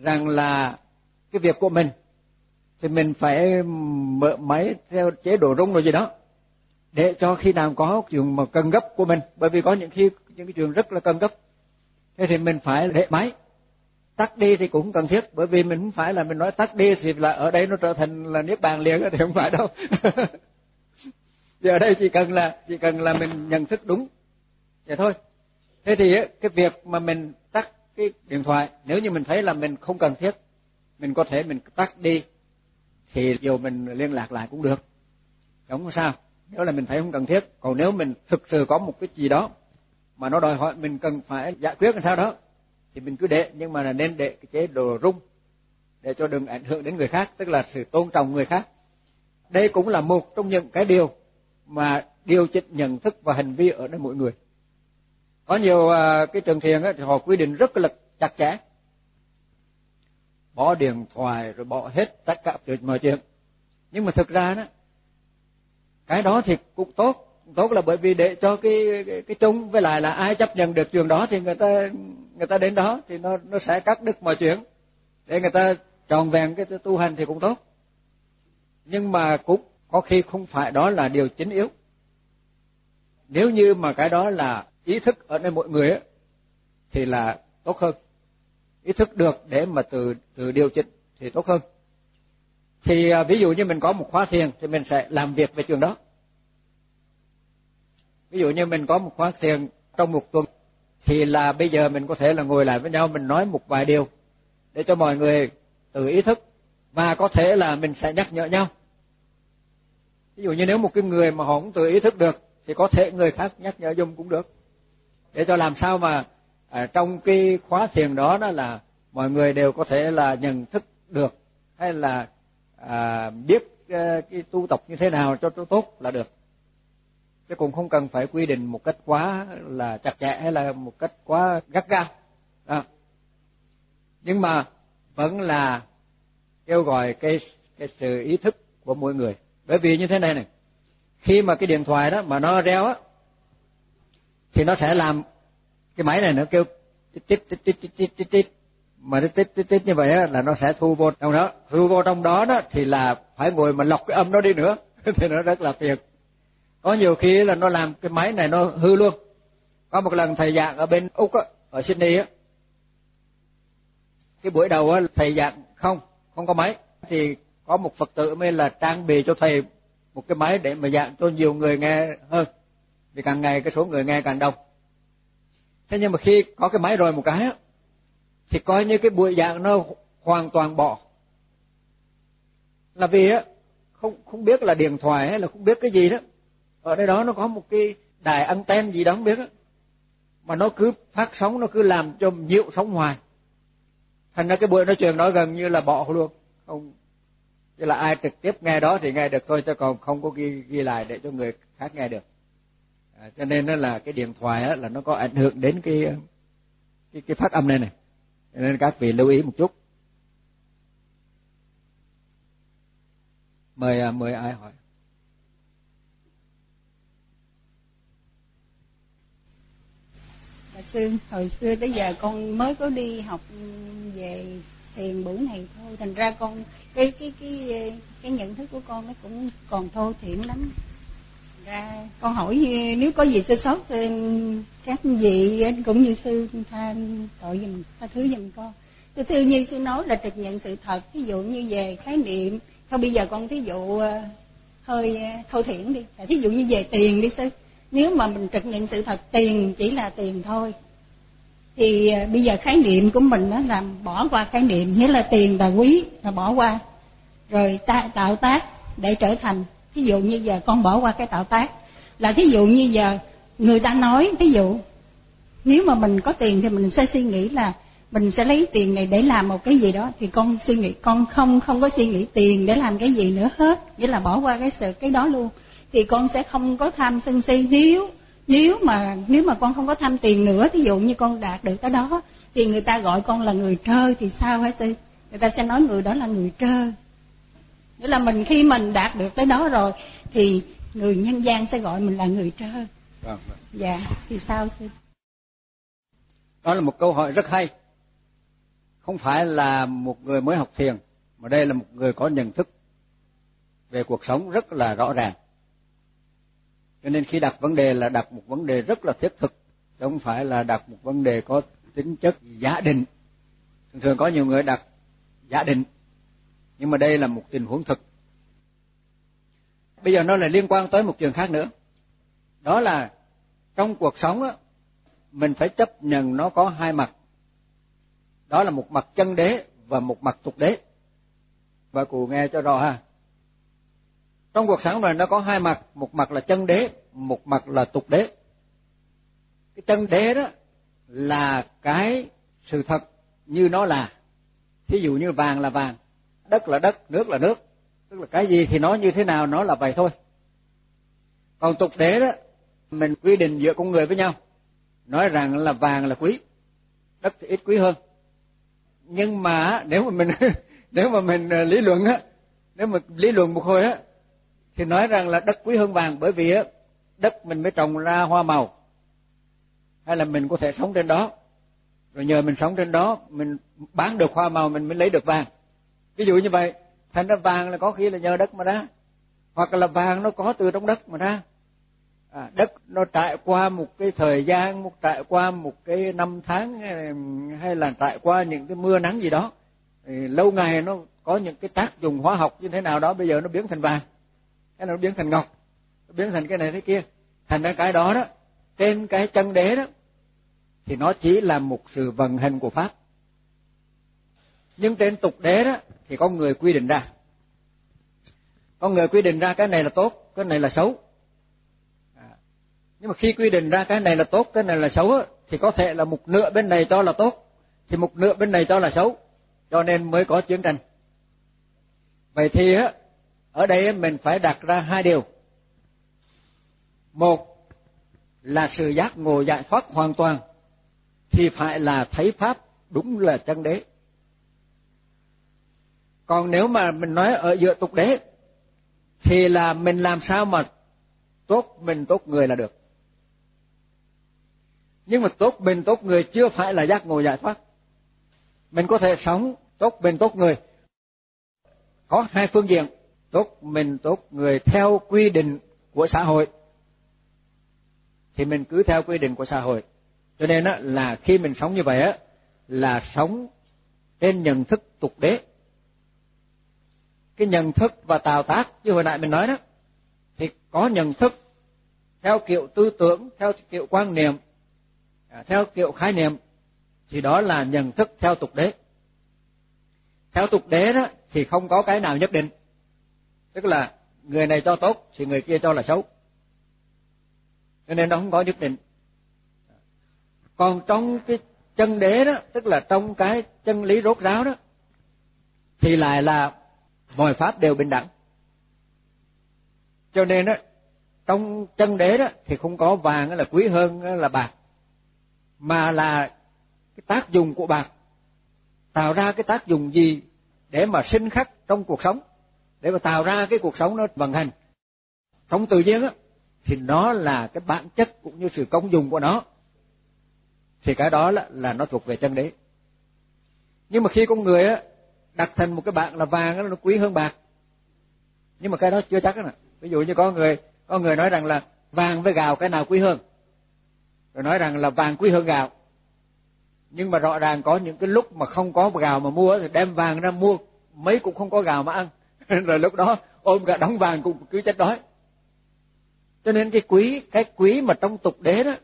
S1: rằng là cái việc của mình, thì mình phải mở máy theo chế độ rung rồi gì đó, để cho khi nào có chuyện mà cần gấp của mình, bởi vì có những khi, những cái chuyện rất là cần gấp, thế thì mình phải để máy. Tắt đi thì cũng cần thiết, bởi vì mình không phải là mình nói tắt đi thì là ở đây nó trở thành là niết bàn liền thì không phải đâu. Giờ đây chỉ cần là, chỉ cần là mình nhận thức đúng, vậy thôi. Thế thì cái việc mà mình tắt cái điện thoại. Nếu như mình thấy là mình không cần thiết, mình có thể mình tắt đi, thì dù mình liên lạc lại cũng được. Không sao? Nếu là mình thấy không cần thiết, còn nếu mình thực sự có một cái gì đó mà nó đòi hỏi mình cần phải giải quyết làm sao đó, thì mình cứ để, nhưng mà là nên để cái chế độ rung để cho đừng ảnh hưởng đến người khác, tức là sự tôn trọng người khác. Đây cũng là một trong những cái điều mà điều chỉnh nhận thức và hành vi ở nơi mỗi người có nhiều uh, cái trường thiền ấy, thì họ quy định rất là chặt chẽ. Bỏ điện thoại rồi bỏ hết tất cả mọi chuyện. Nhưng mà thực ra đó cái đó thì cũng tốt. Tốt là bởi vì để cho cái cái, cái chung với lại là ai chấp nhận được trường đó thì người ta người ta đến đó thì nó nó sẽ cắt đứt mọi chuyện. Để người ta tròn vẹn cái tu hành thì cũng tốt. Nhưng mà cũng có khi không phải đó là điều chính yếu. Nếu như mà cái đó là ý thức ở nơi mọi người ấy, thì là tốt hơn. Ý thức được để mà từ từ điều chỉnh thì tốt hơn. Thì à, ví dụ như mình có một khóa thiền thì mình sẽ làm việc về trường đó. Ví dụ như mình có một khóa thiền trong một tuần thì là bây giờ mình có thể là ngồi lại với nhau mình nói một vài điều để cho mọi người tự ý thức và có thể là mình sẽ nhắc nhở nhau. Ví dụ như nếu một cái người mà họ cũng tự ý thức được thì có thể người khác nhắc nhở dùng cũng được để cho làm sao mà à, trong cái khóa thiền đó đó là mọi người đều có thể là nhận thức được hay là à, biết à, cái tu tập như thế nào cho cho tốt là được. Chứ cũng không cần phải quy định một cách quá là chặt chẽ hay là một cách quá gắt gao. À. nhưng mà vẫn là kêu gọi cái cái sự ý thức của mỗi người. Bởi vì như thế này này khi mà cái điện thoại đó mà nó reo á thì nó sẽ làm cái máy này nó kêu tít tít tít tít tít tít tít mà nó tít tít tít như vậy á là nó sẽ thu vô trong đó. Thu vô trong đó đó thì là phải ngồi mà lọc cái âm đó đi nữa. Thì nó rất là phiền. Có nhiều khi là nó làm cái máy này nó hư luôn. Có một lần thầy dạng ở bên úc á, ở sydney á, cái buổi đầu á, thầy dạng không không có máy. Thì có một phật tử mới là trang bị cho thầy một cái máy để mà dạng cho nhiều người nghe hơn vì càng ngày cái số người nghe càng đông. Thế nhưng mà khi có cái máy rồi một cái thì coi như cái buổi dạng nó hoàn toàn bỏ. Là vì á, không không biết là điện thoại hay là không biết cái gì đó. Ở đây đó nó có một cái đài anten gì đó không biết á. Mà nó cứ phát sóng, nó cứ làm cho nhiễu sóng hoài. Thành ra cái buổi nói chuyện đó gần như là bỏ luôn. Không chứ là ai trực tiếp nghe đó thì nghe được thôi, chứ còn không có ghi ghi lại để cho người khác nghe được à, cho nên nó là cái điện thoại á, là nó có ảnh hưởng đến cái cái cái phát âm này này. Cho nên các vị lưu ý một chút. Mời à, mời ai hỏi?
S3: Bà sư hồi xưa tới giờ con mới có đi học về thiền buổi này thôi. Thành ra con cái cái cái cái nhận thức của con nó cũng còn thô thiển lắm ra con hỏi ờ, nếu có gì sơ sót thì các vị ờ, cũng như sư tha tội giùm tha thứ giùm con. Thứ thư như sư nói là trực nhận sự thật ví dụ như về khái niệm. Thôi bây giờ con thí dụ hơi thô thiển đi. Dạ, thí dụ như về tiền đi sư. Nếu mà mình trực nhận sự thật tiền chỉ là tiền thôi thì bây giờ khái niệm của mình nó làm bỏ qua khái niệm. Nghĩa là tiền là quý là bỏ qua. Rồi ta, tạo tác để trở thành thí dụ như giờ con bỏ qua cái tạo tác, là thí dụ như giờ người ta nói, thí dụ, nếu mà mình có tiền thì mình sẽ suy nghĩ là mình sẽ lấy tiền này để làm một cái gì đó, thì con suy nghĩ, con không không có suy nghĩ tiền để làm cái gì nữa hết, nghĩa là bỏ qua cái sự, cái đó luôn. Thì con sẽ không có tham sân si. Nếu nếu mà nếu mà con không có tham tiền nữa, thí dụ như con đạt được cái đó, thì người ta gọi con là người trơ, thì sao hả tư? Người ta sẽ nói người đó là người trơ nghĩa là mình khi mình đạt được tới đó rồi thì người nhân gian sẽ gọi mình là người trơ. Vâng, vâng. dạ thì sao sư
S1: đó là một câu hỏi rất hay. Không phải là một người mới học thiền mà đây là một người có nhận thức về cuộc sống rất là rõ ràng. Cho nên khi đặt vấn đề là đặt một vấn đề rất là thiết thực chứ không phải là đặt một vấn đề có tính chất giả định thường thường có nhiều người đặt giả định nhưng mà đây là một tình huống thực. Bây giờ nó lại liên quan tới một trường khác nữa. Đó là trong cuộc sống á, mình phải chấp nhận nó có hai mặt. Đó là một mặt chân đế và một mặt tục đế. Và cụ nghe cho rõ ha. Trong cuộc sống này nó có hai mặt, một mặt là chân đế, một mặt là tục đế. Cái chân đế đó là cái sự thật như nó là. Thí dụ như vàng là vàng đất là đất, nước là nước. Tức là cái gì thì nó như thế nào nó là vậy thôi. Còn tục đế đó, mình quy định giữa con người với nhau. Nói rằng là vàng là quý, đất thì ít quý hơn. Nhưng mà nếu mà mình nếu mà mình ờ, lý luận á, nếu mà lý luận một hồi á, thì nói rằng là đất quý hơn vàng bởi vì á, đất mình mới trồng ra hoa màu. Hay là mình có thể sống trên đó. Rồi nhờ mình sống trên đó, mình bán được hoa màu, mình mới lấy được vàng ví dụ như vậy thành ra vàng là có khi là nhờ đất mà ra hoặc là vàng nó có từ trong đất mà ra. À, đất nó trải qua một cái thời gian một trải qua một cái năm tháng hay là trải qua những cái mưa nắng gì đó thì lâu ngày nó có những cái tác dụng hóa học như thế nào đó bây giờ nó biến thành vàng hay là nó biến thành ngọc nó biến thành cái này thế kia. Thành ra cái đó đó trên cái chân đế đó thì nó chỉ là một sự vận hành của pháp nhưng trên tục đế đó, thì có người quy định ra. Con người quy định ra cái này là tốt, cái này là xấu. À. nhưng mà khi quy định ra cái này là tốt, cái này là xấu thì có thể là một nửa bên này cho là tốt, thì một nửa bên này cho là xấu. Cho nên mới có chiến tranh. Vậy thì á, ở đây mình phải đặt ra hai điều. Một là sự giác ngộ giải thoát hoàn toàn, thì phải là thấy pháp đúng là chân đế còn nếu mà mình nói ở giữa tục đế, thì là mình làm sao mà tốt mình tốt người là được. Nhưng mà tốt mình tốt người chưa phải là giác ngộ giải thoát. Mình có thể sống tốt mình tốt người. Có hai phương diện, tốt mình tốt người theo quy định của xã hội, thì mình cứ theo quy định của xã hội. Cho nên á, là khi mình sống như vậy á, là sống trên nhận thức tục đế cái nhận thức và tạo tác như hồi nãy mình nói đó, thì có nhận thức theo kiểu tư tưởng, theo kiểu quan niệm à, theo kiểu khái niệm, thì đó là nhận thức theo tục đế. Theo tục đế đó thì không có cái nào nhất định. Tức là người này cho tốt thì người kia cho là xấu. Cho nên nó không có nhất định. Còn trong cái chân đế đó, tức là trong cái chân lý rốt ráo đó, thì lại là mọi pháp đều bình đẳng. Cho nên đó trong chân đế đó thì không có vàng là quý hơn là bạc mà là cái tác dụng của bạc. Tạo ra cái tác dụng gì để mà sinh khắc trong cuộc sống để mà tạo ra cái cuộc sống nó vận hành. Trong tự nhiên á thì nó là cái bản chất cũng như sự công dụng của nó. Thì cái đó là, là nó thuộc về chân đế. Nhưng mà khi con người á đặt thành một cái bạc là vàng nó quý hơn bạc. Nhưng mà cái đó chưa chắc nè. Ví dụ như có người có người nói rằng là vàng với gạo cái nào quý hơn? Rồi nói rằng là vàng quý hơn gạo. Nhưng mà rõ ràng có những cái lúc mà không có gạo mà mua thì đem vàng ra mua, mấy cũng không có gạo mà ăn. Rồi lúc đó ôm cả đóng vàng cũng cứ chết đói. Cho nên cái quý cái quý mà trong tục đế đó,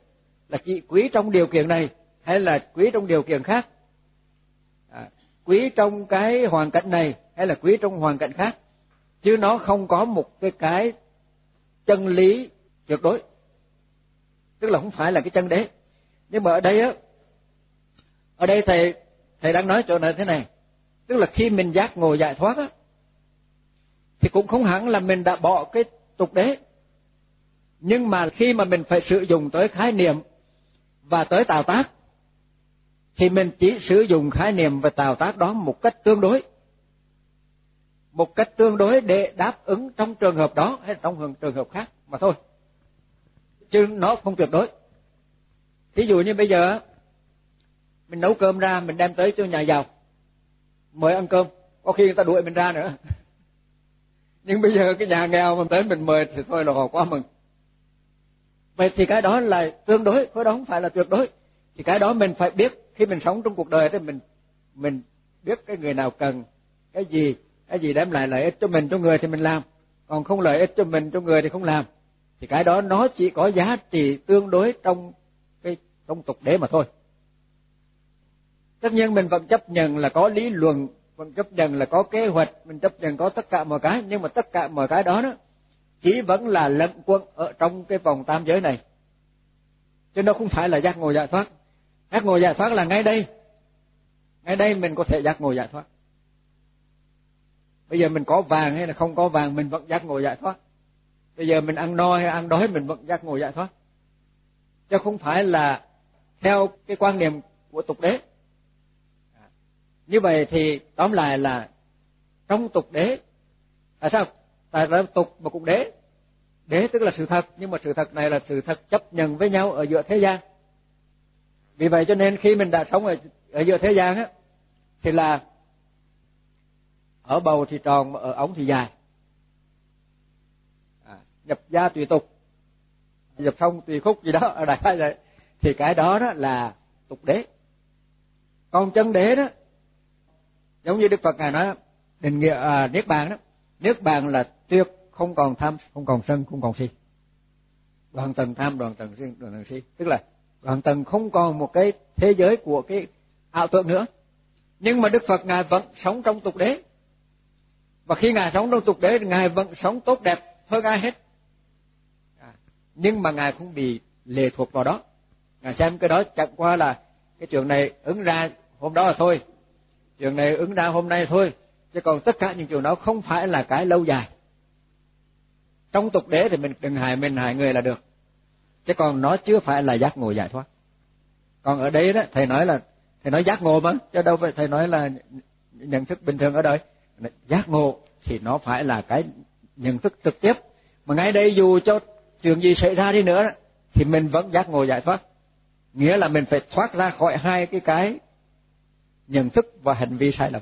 S1: là chỉ quý trong điều kiện này hay là quý trong điều kiện khác? Quý trong cái hoàn cảnh này hay là quý trong hoàn cảnh khác, chứ nó không có một cái cái chân lý tuyệt đối. Tức là không phải là cái chân đế. Nhưng mà ở đây á, ở đây thầy thầy đang nói chỗ này thế này. Tức là khi mình giác ngồi giải thoát á, thì cũng không hẳn là mình đã bỏ cái tục đế. Nhưng mà khi mà mình phải sử dụng tới khái niệm và tới tạo tác thì mình chỉ sử dụng khái niệm và tạo tác đó một cách tương đối. Một cách tương đối để đáp ứng trong trường hợp đó hay trong trường hợp khác mà thôi. Chứ nó không tuyệt đối. Ví dụ như bây giờ, mình nấu cơm ra, mình đem tới cho nhà giàu, mời ăn cơm. Có khi người ta đuổi mình ra nữa. Nhưng bây giờ cái nhà nghèo mình tới mình mời thì thôi là họ quá mừng. Vậy thì cái đó là tương đối cái đó không phải là tuyệt đối. Thì cái đó mình phải biết khi mình sống trong cuộc đời thì mình mình biết cái người nào cần cái gì cái gì đem lại lợi ích cho mình, cho người thì mình làm. Còn không lợi ích cho mình, cho người thì không làm. Thì cái đó nó chỉ có giá trị tương đối trong cái, trong tục đế mà thôi. Tất nhiên mình vẫn chấp nhận là có lý luận, vẫn chấp nhận là có kế hoạch, mình chấp nhận có tất cả mọi cái, nhưng mà tất cả mọi cái đó đó chỉ vẫn là lẫn quân ở trong cái vòng tam giới này. Chứ nó không phải là giác ngộ giải thoát giác ngộ giải thoát là ngay đây. Ngay đây mình có thể giác ngộ giải thoát. Bây giờ mình có vàng hay là không có vàng, mình vẫn giác ngộ giải thoát. Bây giờ mình ăn no hay ăn đói, mình vẫn giác ngộ giải thoát. Chứ không phải là theo cái quan niệm của tục đế. Như vậy thì tóm lại là trong tục đế, tại sao? Tại ra tục mà cũng đế? Đế tức là sự thật, nhưng mà sự thật này là sự thật chấp nhận với nhau ở giữa thế gian vì vậy cho nên khi mình đã sống ở, ở giữa thế gian á thì là ở bầu thì tròn ở ống thì dài. À, nhập gia tùy tục. Nhập thông tùy khúc gì đó ở đại khái vậy. Thì cái đó đó là tục đế. Còn chân đế đó giống như đức phật ngài nói định nghĩa à, niết bàn đó niết bàn là tuyệt không còn tham không còn sân không còn si. Đoàn tầng tham đoàn tầng riêng đoàn tầng si. Tức là đoàn tầng không còn một cái thế giới của cái ảo tưởng nữa. Nhưng mà đức phật ngài vẫn sống trong tục đế. Và khi ngài sống trong tục đế ngài vẫn sống tốt đẹp hơn ai hết. À, nhưng mà ngài không bị lệ thuộc vào đó. Ngài xem cái đó chẳng qua là cái chuyện này ứng ra hôm đó là thôi. Chuyện này ứng ra hôm nay thôi. Chứ còn tất cả những chuyện đó không phải là cái lâu dài. Trong tục đế thì mình đừng hại mình hại người là được chứ còn nó chưa phải là giác ngộ giải thoát. Còn ở đây đó, thầy nói là, thầy nói giác ngộ mà, chứ đâu phải thầy nói là nhận thức bình thường ở đời. Giác ngộ thì nó phải là cái nhận thức trực tiếp. Mà ngay đây dù cho chuyện gì xảy ra đi nữa, thì mình vẫn giác ngộ giải thoát. Nghĩa là mình phải thoát ra khỏi hai cái cái nhận thức và hành vi sai lầm.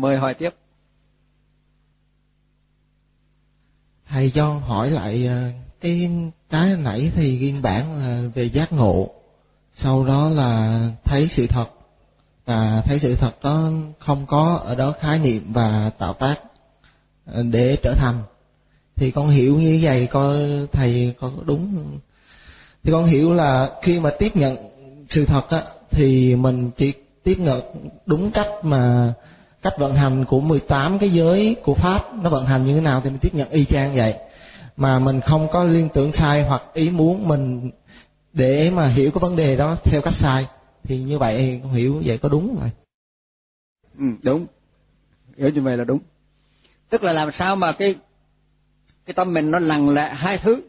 S1: Mời hỏi tiếp.
S4: Thầy cho hỏi lại ờ, cái cái nãy thì ghi bản là về giác ngộ, sau đó là thấy sự thật, và thấy sự thật đó không có ở đó khái niệm và tạo tác ờ, để trở thành. Thì con hiểu như vậy, coi thầy có đúng. Thì con hiểu là khi mà tiếp nhận sự thật á, thì mình chỉ tiếp nhận đúng cách mà cách vận hành của 18 cái giới của pháp nó vận hành như thế nào thì mình tiếp nhận y chang vậy. Mà mình không có liên tưởng sai hoặc ý muốn mình để mà hiểu cái vấn đề đó theo cách sai thì như vậy hiểu vậy có đúng rồi.
S1: Ừ, đúng. Hiểu như vậy là đúng. Tức là làm sao mà cái cái tâm mình nó lằng lệ hai thứ.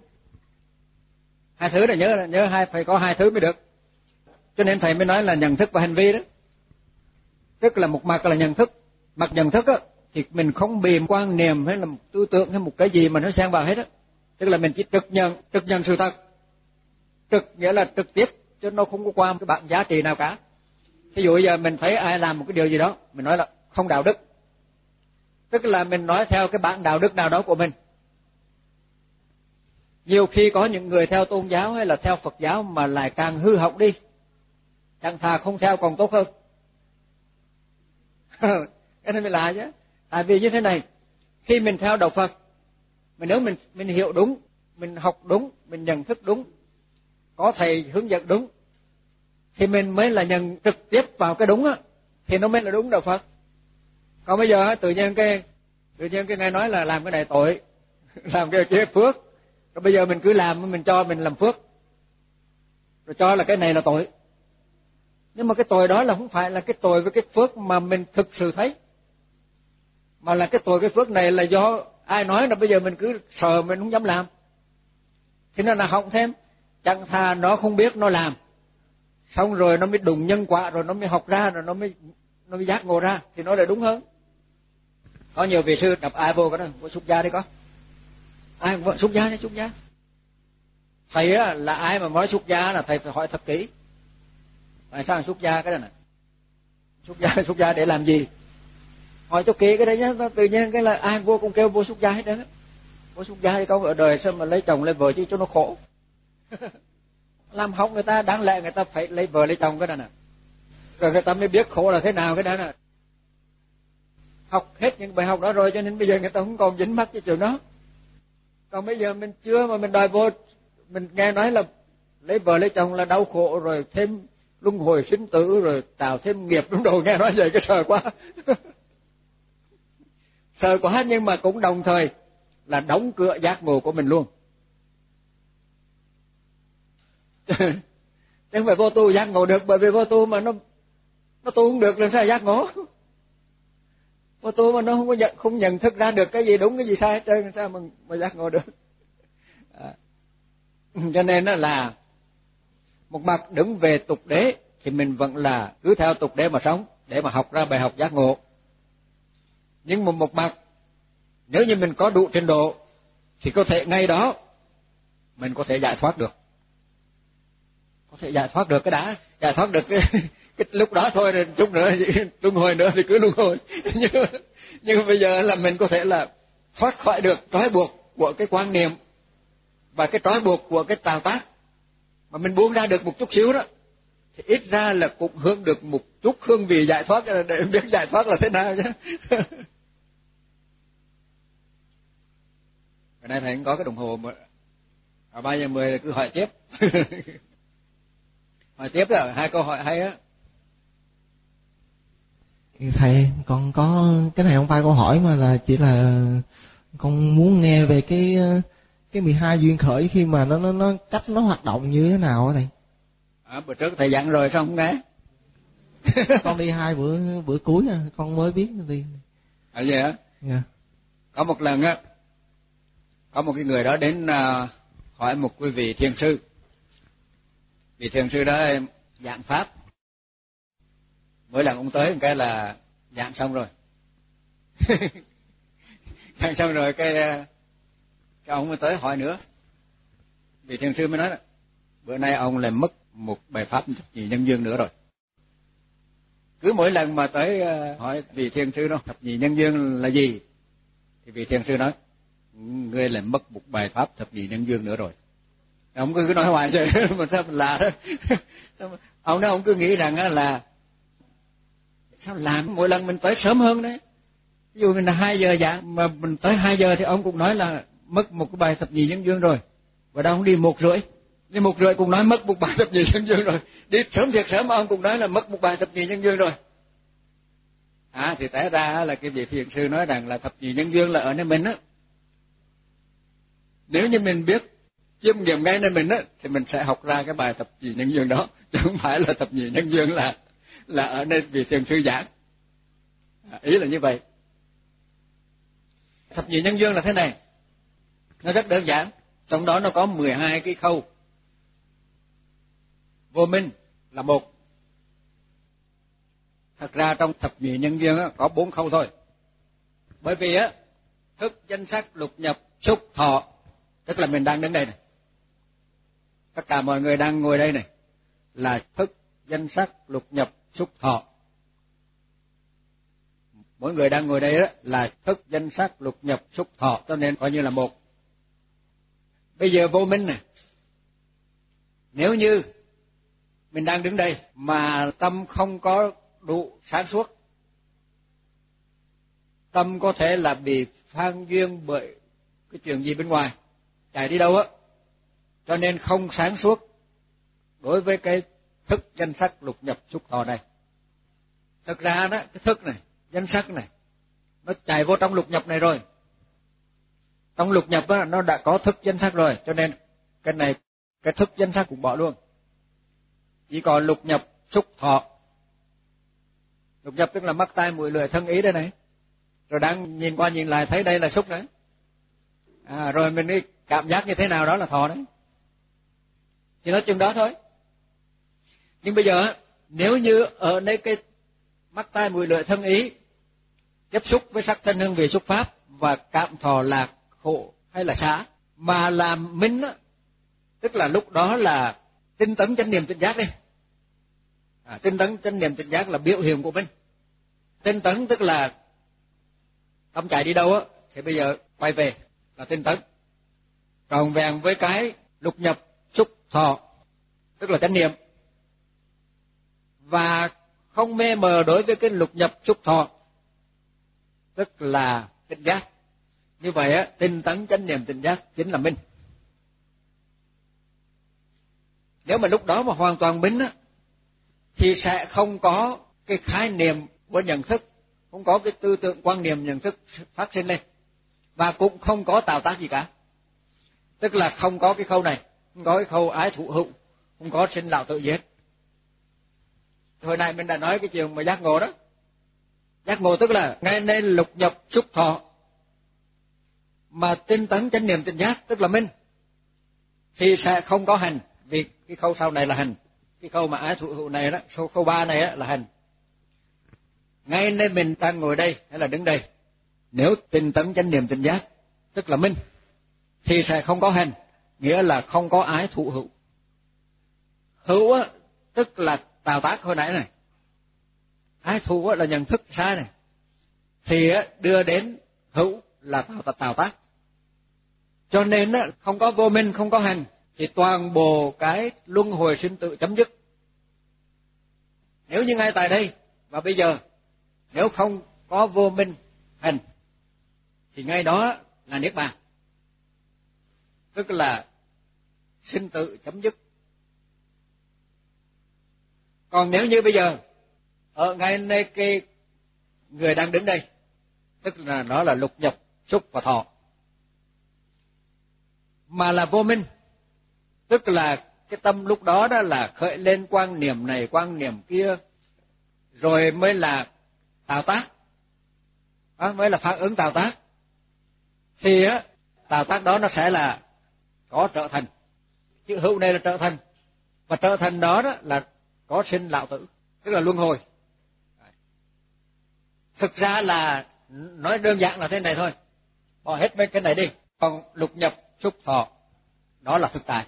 S1: Hai thứ là nhớ nhớ hai phải có hai thứ mới được. Cho nên thầy mới nói là nhận thức và hành vi đó. Tức là một mặt là nhận thức mặt nhận thức á, thì mình không bị quan niệm hay là một tư tưởng hay một cái gì mà nó xen vào hết á. Tức là mình chỉ trực nhận trực nhận sự thật. Trực nghĩa là trực tiếp, chứ nó không có qua một cái bản giá trị nào cả. Ví dụ giờ mình thấy ai làm một cái điều gì đó, mình nói là không đạo đức. Tức là mình nói theo cái bản đạo đức nào đó của mình. Nhiều khi có những người theo tôn giáo hay là theo Phật giáo mà lại càng hư hỏng đi. Chẳng thà không theo còn tốt hơn. cái này mới lạ chứ. Tại vì như thế này, khi mình theo đạo Phật, mình nếu mình mình hiểu đúng, mình học đúng, mình nhận thức đúng, có thầy hướng dẫn đúng, thì mình mới là nhận trực tiếp vào cái đúng á, thì nó mới là đúng đạo Phật. Còn bây giờ tự nhiên cái, tự nhiên cái nghe nói là làm cái này tội, làm cái kia phước, rồi bây giờ mình cứ làm, mình cho mình làm phước, rồi cho là cái này là tội. Nhưng mà cái tội đó là không phải là cái tội với cái phước mà mình thực sự thấy mà là cái tội, cái phước này là do ai nói là bây giờ mình cứ sợ mình không dám làm. Thế nên là học thêm, chẳng thà nó không biết nó làm. Xong rồi nó mới đụng nhân quả, rồi nó mới học ra, rồi nó mới nó mới giác ngộ ra, thì nó lại đúng hơn. Có nhiều vị sư đập ai vô cái đó, vô xuất gia đi có. Ai cũng xuất gia nha xuất gia. Thầy á, là ai mà nói xuất gia là thầy phải hỏi thật kỹ. Tại sao xuất gia cái đó này xuất gia xuất gia để làm gì? Hỏi cho kỹ cái đấy nhá tự nhiên cái là ai vô cũng kêu vô xuất gia hết đó vô xuất gia thì con ở đời sao mà lấy chồng lấy vợ chứ cho nó khổ. Làm hỏng người ta, đáng lẽ người ta phải lấy vợ lấy chồng cái đó nè. Rồi người ta mới biết khổ là thế nào cái đó nè. Học hết những bài học đó rồi cho nên bây giờ người ta không còn dính mắc cái chuyện đó. Còn bây giờ mình chưa mà mình đòi vô mình nghe nói là lấy vợ lấy chồng là đau khổ rồi thêm luân hồi sinh tử rồi tạo thêm nghiệp. Đúng đồ nghe nói vậy cái sợ quá. sợ quá nhưng mà cũng đồng thời là đóng cửa giác ngộ của mình luôn. Chứ không phải vô tu giác ngộ được, bởi vì vô tu mà nó nó tu không được làm sao giác ngộ. Vô tu mà nó không có nhận, không nhận thức ra được cái gì đúng, cái gì sai hết trơn sao mà mà giác ngộ được? À. cho nên nó là một mặt đứng về tục đế, thì mình vẫn là cứ theo tục đế mà sống, để mà học ra bài học giác ngộ nhưng mà một mặt nếu như mình có đủ trình độ thì có thể ngay đó mình có thể giải thoát được. Có thể giải thoát được cái đã giải thoát được cái, cái lúc đó thôi rồi chút nữa luân hồi nữa thì cứ luân hồi. Nhưng nhưng bây giờ là mình có thể là thoát khỏi được trói buộc của cái quan niệm và cái trói buộc của cái tào tác. Mà mình buông ra được một chút xíu đó ít ra là cũng hưởng được một chút hương vị giải thoát để biết giải thoát là thế nào chứ Hồi nay thầy có cái đồng hồ mà ở ba giờ mười cứ hỏi tiếp. Hỏi tiếp là hai câu hỏi hay á.
S4: Thầy con có cái này không? Phải câu hỏi mà là chỉ là con muốn nghe về cái cái 12 duyên khởi khi mà nó nó nó cách nó hoạt động như thế nào á thầy
S1: à, bữa trước thầy dặn rồi sao không nghe?
S4: Con đi hai bữa bữa cuối à con mới biết đi.
S1: À vậy á?
S4: Dạ.
S1: Có một lần á có một cái người đó đến uh, hỏi một quý vị thiền sư. Vị thiền sư đó giảng pháp. Mỗi lần ông tới cái là giảng xong rồi. Giảng xong rồi cái cái ông mới tới hỏi nữa. Vị thiền sư mới nói là bữa nay ông lại mất một bài pháp thập nhị nhân duyên nữa rồi. Cứ mỗi lần mà tới ờ, hỏi vị thiền sư đó, thập nhị nhân duyên là gì? Thì vị thiền sư nói, ngươi lại mất một bài pháp thập nhị nhân duyên nữa rồi. Ông cứ nói hoài rồi mà sao mình lạ đó ông nói, ông cứ nghĩ rằng là, sao làm mỗi lần mình tới sớm hơn đấy? Ví dụ mình là hai giờ dạng mà mình tới hai giờ thì ông cũng nói là mất một cái bài thập nhị nhân duyên rồi, và đâu không đi một rưỡi đi một rưỡi cũng nói mất một bài thập nhị nhân duyên rồi. Đi sớm thiệt sớm ông cũng nói là mất một bài thập nhị nhân duyên rồi. À thì té ra là cái vị thiền sư nói rằng là thập nhị nhân duyên là ở nơi mình á. Nếu như mình biết chiêm nghiệm ngay nơi mình á thì mình sẽ học ra cái bài thập nhị nhân duyên đó. Chứ không phải là thập nhị nhân duyên là là ở nơi vị thiền sư giảng. À, ý là như vậy. Thập nhị nhân duyên là thế này. Nó rất đơn giản. Trong đó nó có 12 cái khâu vô minh là một. Thật ra trong thập nhị nhân duyên có bốn khâu thôi. Bởi vì á, thức danh sắc lục nhập xúc thọ, tức là mình đang đứng đây này. Tất cả mọi người đang ngồi đây này, là thức danh sắc lục nhập xúc thọ. Mỗi người đang ngồi đây đó là thức danh sắc lục nhập xúc thọ, cho nên coi như là một. Bây giờ vô minh này, nếu như mình đang đứng đây mà tâm không có đủ sáng suốt. Tâm có thể là bị phan duyên bởi cái chuyện gì bên ngoài chạy đi đâu á. Cho nên không sáng suốt đối với cái thức danh sắc lục nhập xúc thọ này. Thực ra đó cái thức này danh sắc này nó chạy vô trong lục nhập này rồi. Trong lục nhập đó, nó đã có thức danh sắc rồi cho nên cái này cái thức danh sắc cũng bỏ luôn chỉ còn lục nhập xúc thọ. Lục nhập tức là mắt tai mũi lưỡi thân ý đây này. Rồi đang nhìn qua nhìn lại thấy đây là xúc đấy. À, rồi mình đi cảm giác như thế nào đó là thọ đấy. Thì nói chung đó thôi. Nhưng bây giờ nếu như ở đây cái mắt tai mũi lưỡi thân ý tiếp xúc với sắc thân hương vị xúc pháp và cảm thọ là khổ hay là xá mà làm minh á tức là lúc đó là tinh tấn chánh niệm tinh giác đi à, tinh tấn chánh niệm tỉnh giác là biểu hiện của mình. Tinh tấn tức là tâm chạy đi đâu á thì bây giờ quay về là tinh tấn. Tròn vẹn với cái lục nhập xúc thọ tức là chánh niệm. Và không mê mờ đối với cái lục nhập xúc thọ tức là tinh giác. Như vậy á tinh tấn chánh niệm tinh giác chính là minh nếu mà lúc đó mà hoàn toàn minh á thì sẽ không có cái khái niệm của nhận thức, không có cái tư tưởng quan niệm nhận thức phát sinh lên, và cũng không có tạo tác gì cả. Tức là không có cái khâu này, không có cái khâu ái thụ hữu, không có sinh lão tự giết hồi nay mình đã nói cái chuyện mà giác ngộ đó. Giác ngộ tức là ngay nên lục nhập xúc thọ, mà tinh tấn chánh niệm tinh giác, tức là minh, thì sẽ không có hành, vì cái khâu sau này là hành cái câu mà ái thụ hữu này đó câu câu ba này đó là hành. Ngay nên mình đang ngồi đây hay là đứng đây nếu tinh tấn chánh niệm tỉnh giác tức là minh thì sẽ không có hành nghĩa là không có ái thụ hữu. Hữu á tức là tào tác hồi nãy này. Ái thụ á là nhận thức sai này. Thì á đưa đến hữu là tạo, tạo tác. Cho nên á không có vô minh không có hành thì toàn bộ cái luân hồi sinh tử chấm dứt. Nếu như ngay tại đây, và bây giờ, nếu không có vô minh hành, thì ngay đó là niết bàn. Tức là sinh tử chấm dứt. Còn nếu như bây giờ, ở ngay nơi cái người đang đứng đây, tức là nó là lục nhập xúc và thọ, mà là vô minh tức là cái tâm lúc đó đó là khởi lên quan niệm này quan niệm kia, rồi mới là tạo tác. Đó, mới là phản ứng tạo tác. Thì á, tạo tác đó nó sẽ là có trở thành. Chữ hữu này là trở thành. Và trở thành đó đó là có sinh lão tử, tức là luân hồi. Thực ra là nói đơn giản là thế này thôi. Bỏ hết mấy cái này đi. Còn lục nhập, xúc thọ, đó là thực tại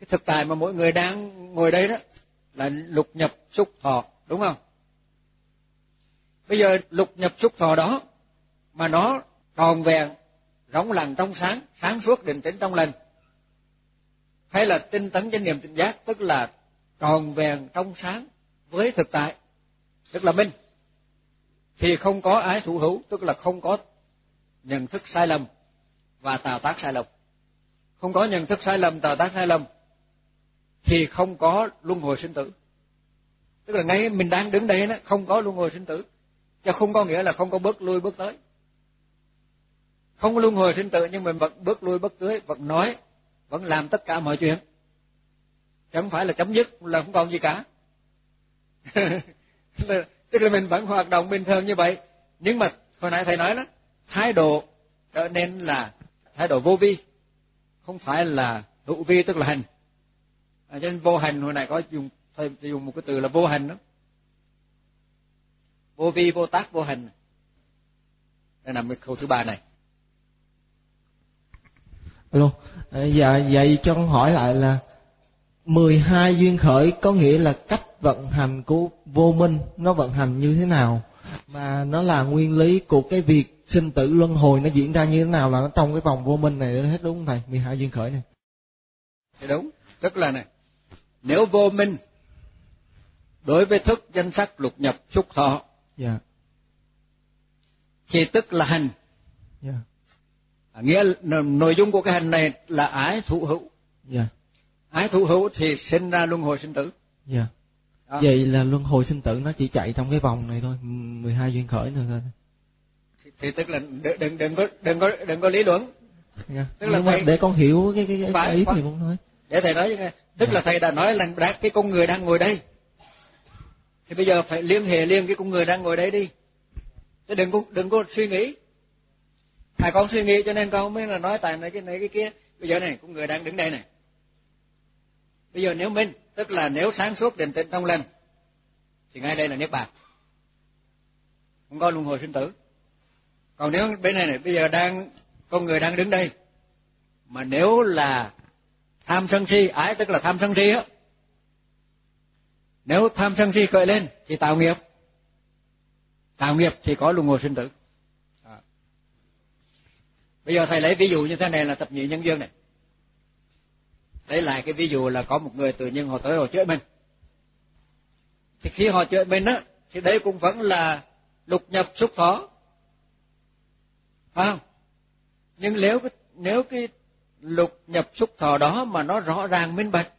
S1: cái thực tại mà mỗi người đang ngồi đây đó là lục nhập xúc thọ, đúng không? Bây giờ lục nhập xúc thọ đó mà nó tròn vẹn, rỗng lặng trong sáng sáng suốt định tĩnh trong lành. Hay là tinh tấn chánh niệm tỉnh giác, tức là tròn vẹn trong sáng với thực tại, tức là minh. Thì không có ái thủ hữu, tức là không có nhận thức sai lầm và tà tác sai lầm. Không có nhận thức sai lầm, tà tác sai lầm thì không có luân hồi sinh tử. Tức là ngay mình đang đứng đây nó không có luân hồi sinh tử. Chứ không có nghĩa là không có bước lui bước tới. Không có luân hồi sinh tử nhưng mình vẫn bước lui bước tới, vẫn nói, vẫn làm tất cả mọi chuyện. Chẳng phải là chấm dứt, là không còn gì cả. Tức là mình vẫn hoạt động bình thường như vậy. Nhưng mà hồi nãy thầy nói đó, thái độ trở nên là thái độ vô vi. Không phải là hữu vi, tức là hành à, cho nên vô hành hồi nãy có dùng thầy dùng một cái từ là vô hành đó. Vô vi vô tác vô hành. Đây là cái câu thứ ba này.
S4: Alo à, dạ vậy cho con hỏi lại là 12 duyên khởi có nghĩa là cách vận hành của vô minh nó vận hành như thế nào? Mà nó là nguyên lý của cái việc sinh tử luân hồi nó diễn ra như thế nào là nó trong cái vòng vô minh này hết đúng không thầy? 12 duyên khởi này.
S1: Thì đúng tức là này nếu vô minh đối với thức danh sắc lục nhập xúc thọ
S4: dạ.
S1: thì tức là hành.
S4: Dạ.
S1: À, nghĩa nội dung của cái hành này là ái thụ hữu.
S4: Dạ.
S1: Ái thụ hữu thì sinh ra luân hồi sinh tử.
S4: Dạ.
S1: Đó.
S4: vậy là luân hồi sinh tử nó chỉ chạy trong cái vòng này thôi 12 duyên khởi nữa thôi.
S1: Thì, thì tức là đừng đừng đừng có đừng có đừng có lý luận.
S4: Dạ.
S1: Tức là thầy-
S4: để con hiểu cái cái, cái,
S1: Phải,
S4: cái ý
S1: phải.
S4: thì con nói
S1: để thầy nói cho nghe tức là thầy đã nói là đã, cái con người đang ngồi đây. Thì bây giờ phải liên hệ liên cái con người đang ngồi đây đi. Chứ đừng có đừng có suy nghĩ. Thầy con suy nghĩ cho nên con mới là nói tại này cái này cái kia. Bây giờ này con người đang đứng đây này. Bây giờ nếu minh tức là nếu sáng suốt định tĩnh trong lành thì ngay đây là niết bàn. Không có luân hồi sinh tử. Còn nếu bên này này bây giờ đang con người đang đứng đây mà nếu là tham sân si ái tức là tham sân si á. Nếu tham sân si khởi lên thì tạo nghiệp. Tạo nghiệp thì có luân hồi sinh tử. À. bây giờ thầy lấy ví dụ như thế này là tập nhị nhân duyên này. Lấy lại cái ví dụ là có một người tự nhiên họ tới họ chửi mình thì khi họ chửi mình á thì đấy cũng vẫn là lục nhập xúc thọ. Phải không? Nhưng nếu cái nếu cái lục nhập xúc thọ đó mà nó rõ ràng minh bạch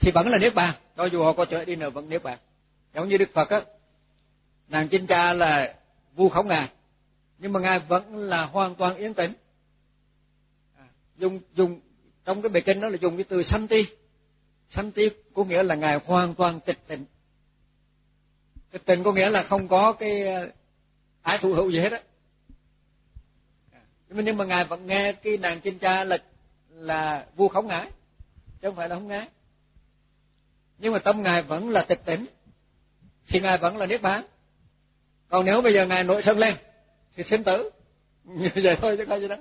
S1: thì vẫn là niết bàn. Cho dù họ có trở đi nữa vẫn niết bàn. Giống như đức phật á nàng chinh cha là vu khống ngài nhưng mà ngài vẫn là hoàn toàn yên tĩnh. À, dùng dùng trong cái bài kinh đó là dùng cái từ sanh ti. Sanh ti có nghĩa là ngài hoàn toàn tịch tịnh. Tịch tịnh có nghĩa là không có cái à, ái thụ hữu gì hết á nhưng mà nhưng mà ngài vẫn nghe cái nàng trên cha là là vua khổng ngái chứ không phải là không nghe. Nhưng mà tâm ngài vẫn là tịch tỉnh. Thì ngài vẫn là niết bàn. Còn nếu bây giờ ngài nội sân lên, thì sinh tử. Như vậy thôi chứ không gì đó.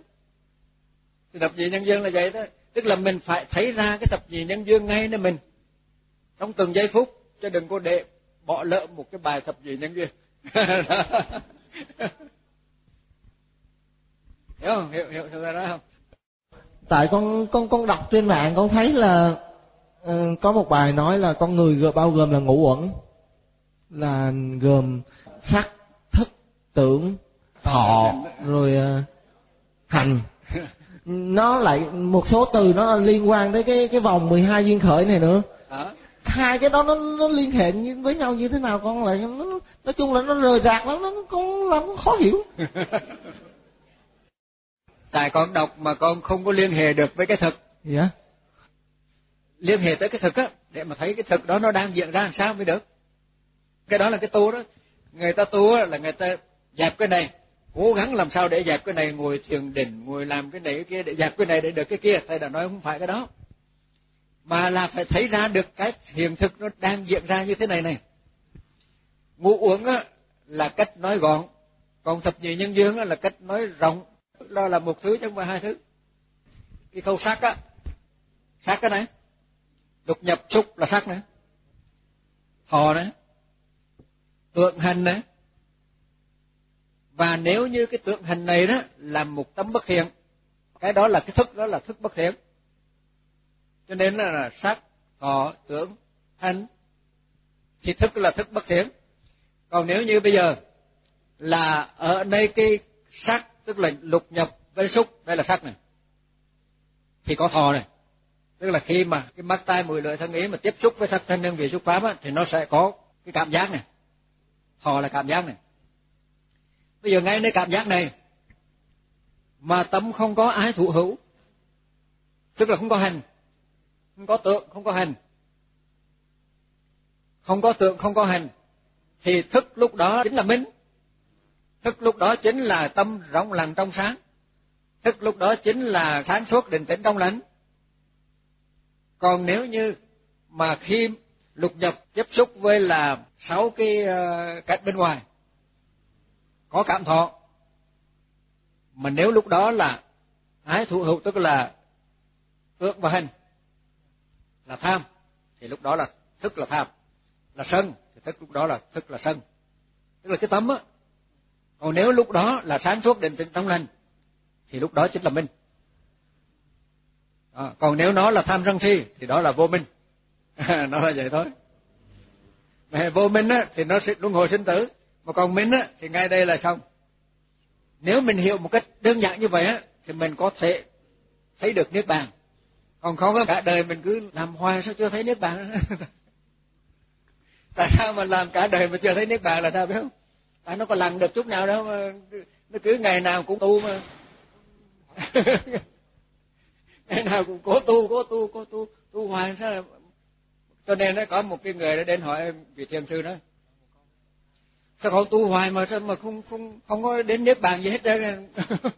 S1: Thì tập nhị nhân duyên là vậy đó tức là mình phải thấy ra cái tập nhị nhân duyên ngay nơi mình. Trong từng giây phút, chứ đừng có để bỏ lỡ một cái bài tập nhị nhân duyên. hiểu không? Hiểu hiểu hiểu ra đó không?
S4: Tại con con con đọc trên mạng con thấy là uh, có một bài nói là con người bao gồm là ngũ uẩn là gồm sắc thức tưởng thọ rồi uh, hành. Nó lại một số từ nó liên quan tới cái cái vòng 12 duyên khởi này nữa. À. hai cái đó nó nó liên hệ với nhau như thế nào con lại nó nói chung là nó rời rạc lắm nó con làm khó hiểu
S1: tại con đọc mà con không có liên hệ được với cái thực.
S4: Dạ. Yeah.
S1: liên hệ tới cái thực á để mà thấy cái thực đó nó đang diễn ra làm sao mới được. Cái đó là cái tu đó. Người ta tu là người ta dẹp cái này cố gắng làm sao để dẹp cái này ngồi thiền định ngồi làm cái này cái kia để dẹp cái này để được cái kia. Thầy đã nói không phải cái đó. Mà là phải thấy ra được cái hiện thực nó đang diễn ra như thế này này. Ngủ uống á là cách nói gọn còn thập nhị nhân dương á là cách nói rộng đó là một thứ chứ không phải hai thứ. Cái câu sắc á sắc cái này đục nhập xúc là sắc này thọ này tượng hình này. Và nếu như cái tượng hình này đó là một tấm bất thiện cái đó là cái thức đó là thức bất thiện cho nên là, là sắc thọ tưởng hành thì thức là thức bất thiện còn nếu như bây giờ là ở đây cái sắc tức là lục nhập với xúc đây là sắc này. Thì có thọ này. Tức là khi mà cái mắt tai mũi lưỡi thân ý mà tiếp xúc với sắc thân nhân vị xúc pháp á, thì nó sẽ có cái cảm giác này. Thọ là cảm giác này. Bây giờ ngay nơi cảm giác này mà tâm không có ái thụ hữu tức là không có hành không có tượng không có hành không có tượng không có hành thì thức lúc đó chính là minh thức lúc đó chính là tâm rộng lành trong sáng. Thức lúc đó chính là sáng suốt định tĩnh trong lành. Còn nếu như mà khi lục nhập tiếp xúc với là sáu cái ờ, cạnh cách bên ngoài, có cảm thọ, mà nếu lúc đó là ái thụ hữu, tức là ước và hình là tham, thì lúc đó là thức là tham, là sân, thì thức lúc đó là thức là sân. Tức là cái tâm á còn nếu lúc đó là sáng suốt định tĩnh trong lành thì lúc đó chính là minh. À, còn nếu nó là tham sân si thì đó là vô minh. Nó là vậy thôi. Mà vô minh á thì nó sẽ luân hồi sinh tử. Mà còn minh á thì ngay đây là xong. Nếu mình hiểu một cách đơn giản như vậy á thì mình có thể thấy được niết bàn. Còn không có cả đời mình cứ làm hoài sao chưa thấy niết bàn? Tại sao mà làm cả đời mà chưa thấy niết bàn là sao biết không? Tại nó có lần được chút nào đâu mà nó cứ ngày nào cũng tu mà. Ngày nào cũng cố tu cố tu cố tu tu hoài sao là cho nên nó có một cái người đã đến hỏi vị thiền sư đó. Sao cậu tu hoài mà sao mà không không không có đến niết bàn gì hết trơn à?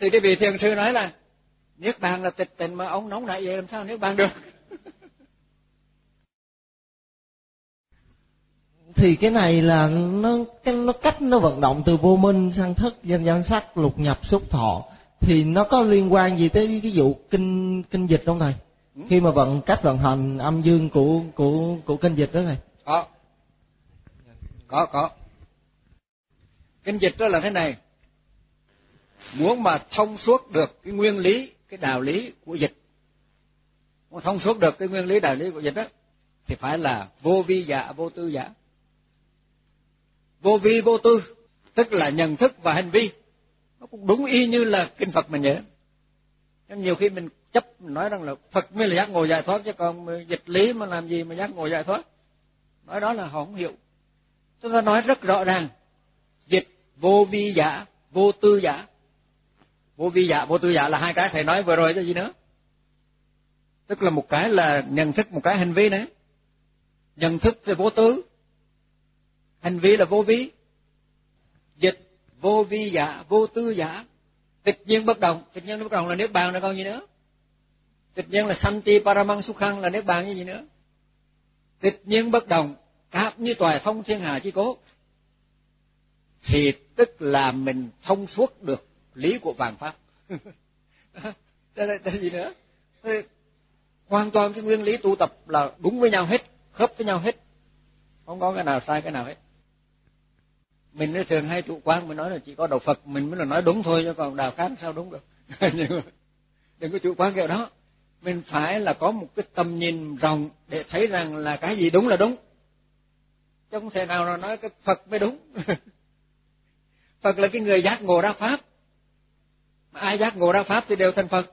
S1: thì cái vị thiền sư nói là, niết bàn là tịch tịnh mà ông nóng nảy vậy làm sao niết bàn được?
S4: Thì cái này là nó cái nó cách nó vận động từ vô minh sang thức danh danh sắc lục nhập xúc thọ. Thì nó có liên quan gì tới cái vụ kinh kinh dịch không thầy? Ừ. khi mà vận cách vận hành âm dương của của của kinh dịch đó thầy.
S1: Có. Có có. Kinh dịch đó là thế này. Muốn mà thông suốt được cái nguyên lý cái đạo lý của dịch muốn thông suốt được cái nguyên lý đạo lý của dịch đó thì phải là vô vi giả vô tư giả vô vi, vô tư, tức là nhận thức và hành vi. Nó cũng đúng y như là kinh Phật mình vậy nên nhiều khi mình chấp nói rằng là Phật mới là giác ngộ giải thoát, chứ còn dịch lý mà làm gì mà giác ngộ giải thoát? Nói đó là họ không hiểu chúng ta nói rất rõ ràng, dịch vô vi giả, vô tư giả. Vô vi giả, vô tư giả là hai cái thầy nói vừa rồi chứ gì nữa. Tức là một cái là nhận thức, một cái hành vi đấy nhận thức về vô tư hành vi là vô vi. Dịch, vô vi giả, vô tư giả. Tịch nhiên bất động. Tịch nhiên bất động là niết bàn là còn gì nữa? Tịch nhiên là santi paramang sukhang là niết bàn như gì nữa? Tịch nhiên bất động. Cáp như tòa thông thiên hà chi cố. Thì tức là mình thông suốt được lý của vàng pháp. Đây là gì nữa? Hoàn toàn cái nguyên lý tu tập là đúng với nhau hết, khớp với nhau hết. Không có cái nào sai, cái nào hết mình nó thường hay chủ quan mình nói là chỉ có đạo phật, mình mới là nói đúng thôi, chứ còn đạo khác sao đúng được. Nhưng mà đừng có chủ quan kiểu đó. Mình phải là có một cái tầm nhìn rộng để thấy rằng là cái gì đúng là đúng. Chứ không thể nào là nói cái phật mới đúng. Phật là cái người giác ngộ ra pháp. Mà ai giác ngộ ra pháp thì đều thành phật.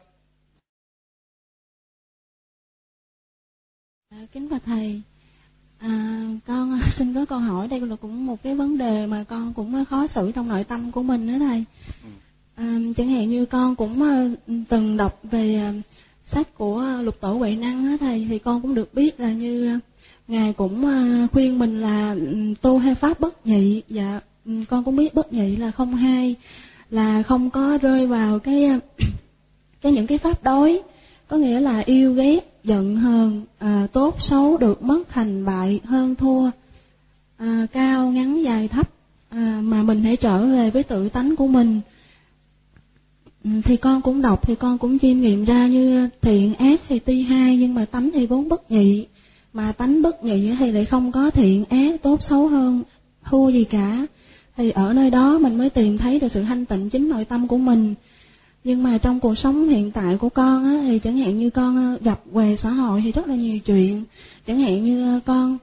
S5: Kính bạch thầy À, con xin có câu hỏi đây là cũng một cái vấn đề mà con cũng khó xử trong nội tâm của mình đó thầy. Ừ. À, chẳng hạn như con cũng ờ, từng đọc về ờ, sách của lục tổ huệ năng đó thầy thì con cũng được biết là như ngài cũng khuyên mình là ừ, tu theo pháp bất nhị dạ ừ, con cũng biết bất nhị là không hay là không có rơi vào cái cái những cái pháp đối có nghĩa là yêu ghét giận hờn à, tốt xấu được mất thành bại hơn thua. À, cao ngắn dài thấp à, mà mình hãy trở về với tự tánh của mình. Ừ, thì con cũng đọc thì con cũng chiêm nghiệm ra như thiện ác thì ti hai nhưng mà tánh thì vốn bất nhị. Mà tánh bất nhị thì lại không có thiện ác tốt xấu hơn thua gì cả. Thì ở nơi đó mình mới tìm thấy được sự thanh tịnh chính nội tâm của mình nhưng mà trong cuộc sống hiện tại của con á, thì chẳng hạn như con ờ, gặp về xã hội thì rất là nhiều chuyện. Chẳng hạn như ờ, con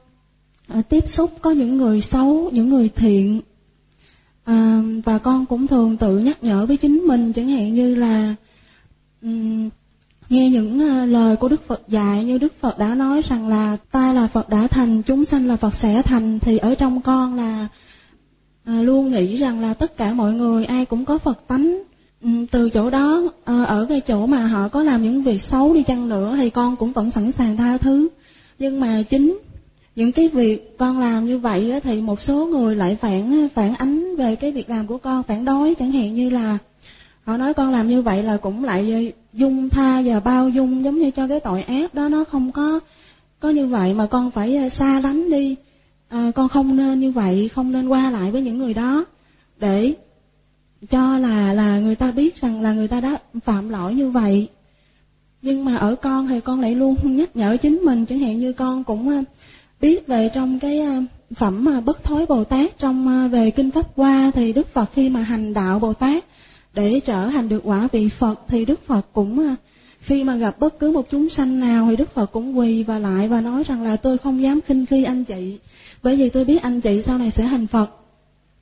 S5: ờ, tiếp xúc có những người xấu những người thiện. À, và con cũng thường tự nhắc nhở với chính mình chẳng hạn như là um, nghe những lời của đức phật dạy như đức phật đã nói rằng là ta là phật đã thành chúng sanh là phật sẽ thành. Thì ở trong con là à, luôn nghĩ rằng là tất cả mọi người ai cũng có phật tánh. Ừ, từ chỗ đó ờ, ở cái chỗ mà họ có làm những việc xấu đi chăng nữa thì con cũng vẫn sẵn sàng tha thứ. Nhưng mà chính những cái việc con làm như vậy thì một số người lại phản phản ánh về cái việc làm của con phản đối. Chẳng hạn như là họ nói con làm như vậy là cũng lại dung tha và bao dung giống như cho cái tội ác đó nó không có có như vậy mà con phải ờ, xa lánh đi. À, con không nên như vậy không nên qua lại với những người đó để cho là là người ta biết rằng là người ta đã phạm lỗi như vậy. Nhưng mà ở con thì con lại luôn nhắc nhở chính mình, chẳng hạn như con cũng à, biết về trong cái à, phẩm mà bất thối bồ tát trong à, về kinh pháp hoa thì đức phật khi mà hành đạo bồ tát để trở thành được quả vị phật thì đức phật cũng khi mà gặp bất cứ một chúng sanh nào thì đức phật cũng quỳ và lại và nói rằng là tôi không dám khinh khi anh chị. Bởi vì tôi biết anh chị sau này sẽ hành phật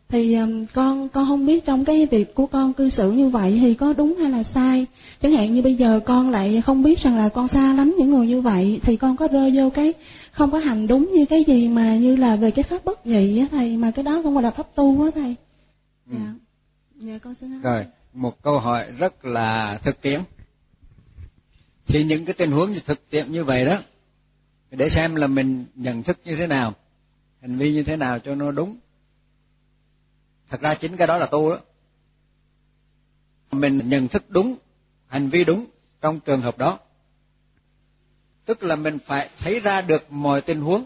S5: thì um, con con không biết trong cái việc của con cư xử như vậy thì có đúng hay là sai. Chẳng hạn như bây giờ con lại không biết rằng là con xa lánh những người như vậy thì con có rơi vô cái không có hành đúng như cái gì mà như là về cái pháp bất nhị á thầy mà cái đó không phải là pháp tu á thầy. Ừ. dạ. Dạ con xin hỏi.
S1: rồi một câu hỏi rất là thực tiễn. Thì những cái tình huống thực tiễn như vậy đó để xem là mình nhận thức như thế nào hành vi như thế nào cho nó đúng thật ra chính cái đó là tu đó. Mình nhận thức đúng, hành vi đúng trong trường hợp đó. Tức là mình phải thấy ra được mọi tình huống.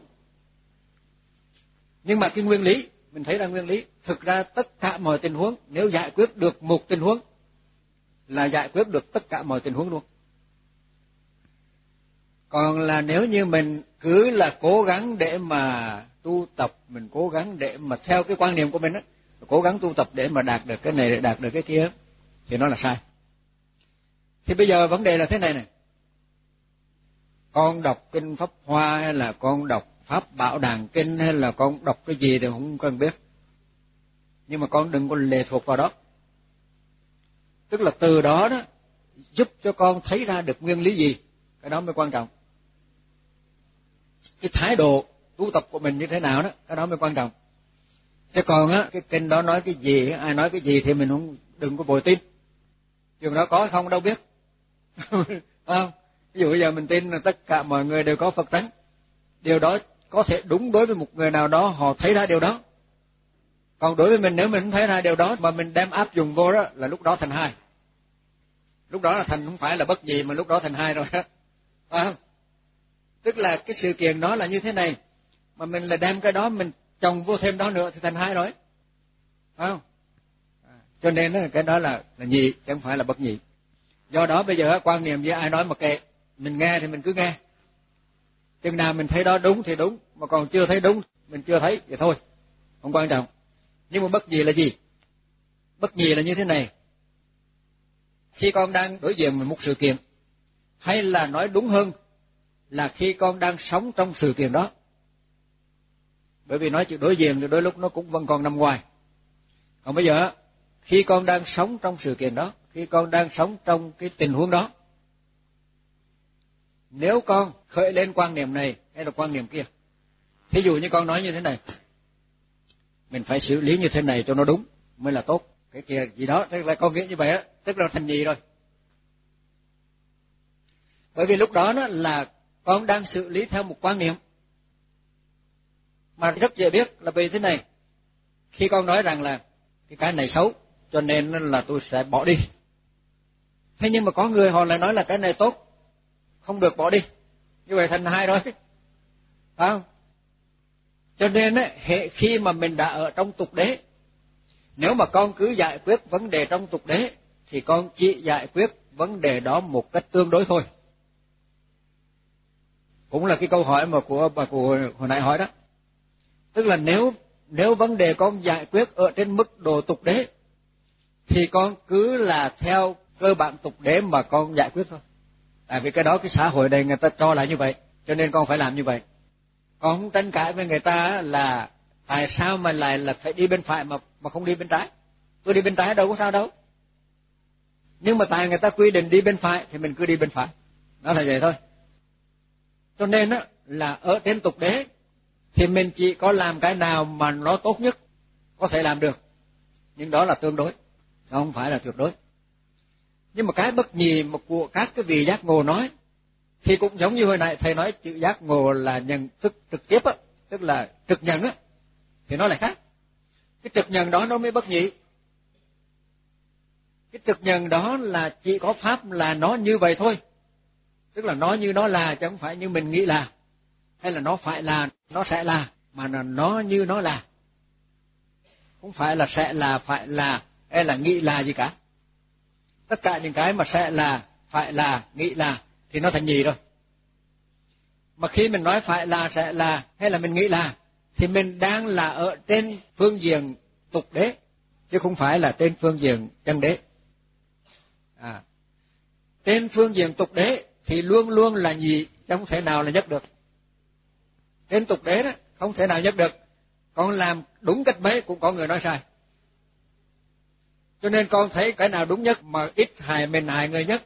S1: Nhưng mà cái nguyên lý, mình thấy ra nguyên lý, thực ra tất cả mọi tình huống, nếu giải quyết được một tình huống, là giải quyết được tất cả mọi tình huống luôn. Còn là nếu như mình cứ là cố gắng để mà tu tập, mình cố gắng để mà theo cái quan niệm của mình á cố gắng tu tập để mà đạt được cái này để đạt được cái kia, thì nó là sai. Thì bây giờ vấn đề là thế này này. Con đọc kinh pháp hoa hay là con đọc pháp bảo đàn kinh hay là con đọc cái gì thì không cần biết. Nhưng mà con đừng có lệ thuộc vào đó. Tức là từ đó đó, giúp cho con thấy ra được nguyên lý gì. Cái đó mới quan trọng. Cái thái độ tu tập của mình như thế nào đó, cái đó mới quan trọng chứ còn á, cái kinh đó nói cái gì, ai nói cái gì thì mình không, đừng có vội tin. Trường đó có không đâu biết. Không? Ví dụ bây giờ mình tin là tất cả mọi người đều có phật tánh. Điều đó có thể đúng đối với một người nào đó, họ thấy ra điều đó. Còn đối với mình, nếu mình không thấy ra điều đó mà mình đem áp dụng vô đó, là lúc đó thành hai. Lúc đó là thành không phải là bất gì, mà lúc đó thành hai rồi. Đó phải không? Tức là cái sự kiện đó là như thế này. Mà mình là đem cái đó, mình chồng vô thêm đó nữa thì thành hai rồi. Phải không? À, cho nên cái đó là là nhị chứ không phải là bất nhị. Do đó bây giờ quan niệm với ai nói mà kệ mình nghe thì mình cứ nghe. Chừng nào mình thấy đó đúng thì đúng mà còn chưa thấy đúng mình chưa thấy thì thôi không quan trọng. Nhưng mà bất nhị là gì? Bất nhị là như thế này. Khi con đang đối diện với một sự kiện hay là nói đúng hơn là khi con đang sống trong sự kiện đó bởi vì nói chuyện đối diện thì đôi lúc nó cũng vẫn còn nằm ngoài. Còn bây giờ, khi con đang sống trong sự kiện đó, khi con đang sống trong cái tình huống đó, nếu con khởi lên quan niệm này, hay là quan niệm kia, thí dụ như con nói như thế này, mình phải xử lý như thế này cho nó đúng mới là tốt. Cái kia gì đó, tức là con nghĩ như vậy á, tức là thành nhì rồi. Bởi vì lúc đó nó là con đang xử lý theo một quan niệm mà rất dễ biết là vì thế này. Khi con nói rằng là cái cái này xấu cho nên là tôi sẽ bỏ đi. Thế nhưng mà có người họ lại nói là cái này tốt không được bỏ đi. Như vậy thành hai rồi. Phải không? Cho nên ấy, hệ khi mà mình đã ở trong tục đế nếu mà con cứ giải quyết vấn đề trong tục đế thì con chỉ giải quyết vấn đề đó một cách tương đối thôi. Cũng là cái câu hỏi mà của bà cụ hồi nãy hỏi đó tức là nếu nếu vấn đề con giải quyết ở trên mức độ tục đế, thì con cứ là theo cơ bản tục đế mà con giải quyết thôi. Tại vì cái đó cái xã hội này người ta cho là như vậy, cho nên con phải làm như vậy. Con không tranh cãi với người ta là tại sao mà lại là phải đi bên phải mà mà không đi bên trái. Tôi đi bên trái đâu có sao đâu. Nhưng mà tại người ta quy định đi bên phải thì mình cứ đi bên phải. Nó là vậy thôi. Cho nên á, là ở trên tục đế thì mình chỉ có làm cái nào mà nó tốt nhất có thể làm được. Nhưng đó là tương đối không phải là tuyệt đối. Nhưng mà cái bất nhì mà của các cái vị giác ngộ nói, thì cũng giống như hồi nãy thầy nói, chữ giác ngộ là nhận thức trực tiếp á, tức là trực nhận á, thì nó lại khác. Cái trực nhận đó nó mới bất nhị cái trực nhận đó là chỉ có pháp là nó như vậy thôi. Tức là nó như nó là, chứ không phải như mình nghĩ là hay là nó phải là, nó sẽ là, mà là nó như nó là. Không phải là sẽ là, phải là, hay là nghĩ là gì cả. Tất cả những cái mà sẽ là, phải là, nghĩ là, thì nó thành gì rồi. Mà khi mình nói phải là, sẽ là, hay là mình nghĩ là, thì mình đang là ở trên phương diện tục đế, chứ không phải là trên phương diện chân đế. À trên phương diện tục đế thì luôn luôn là nhị chứ không thể nào là nhất được trên tục đế đó, không thể nào nhất được. Con làm đúng cách mấy cũng có người nói sai. Cho nên con thấy cái nào đúng nhất mà ít hại mình hại người nhất,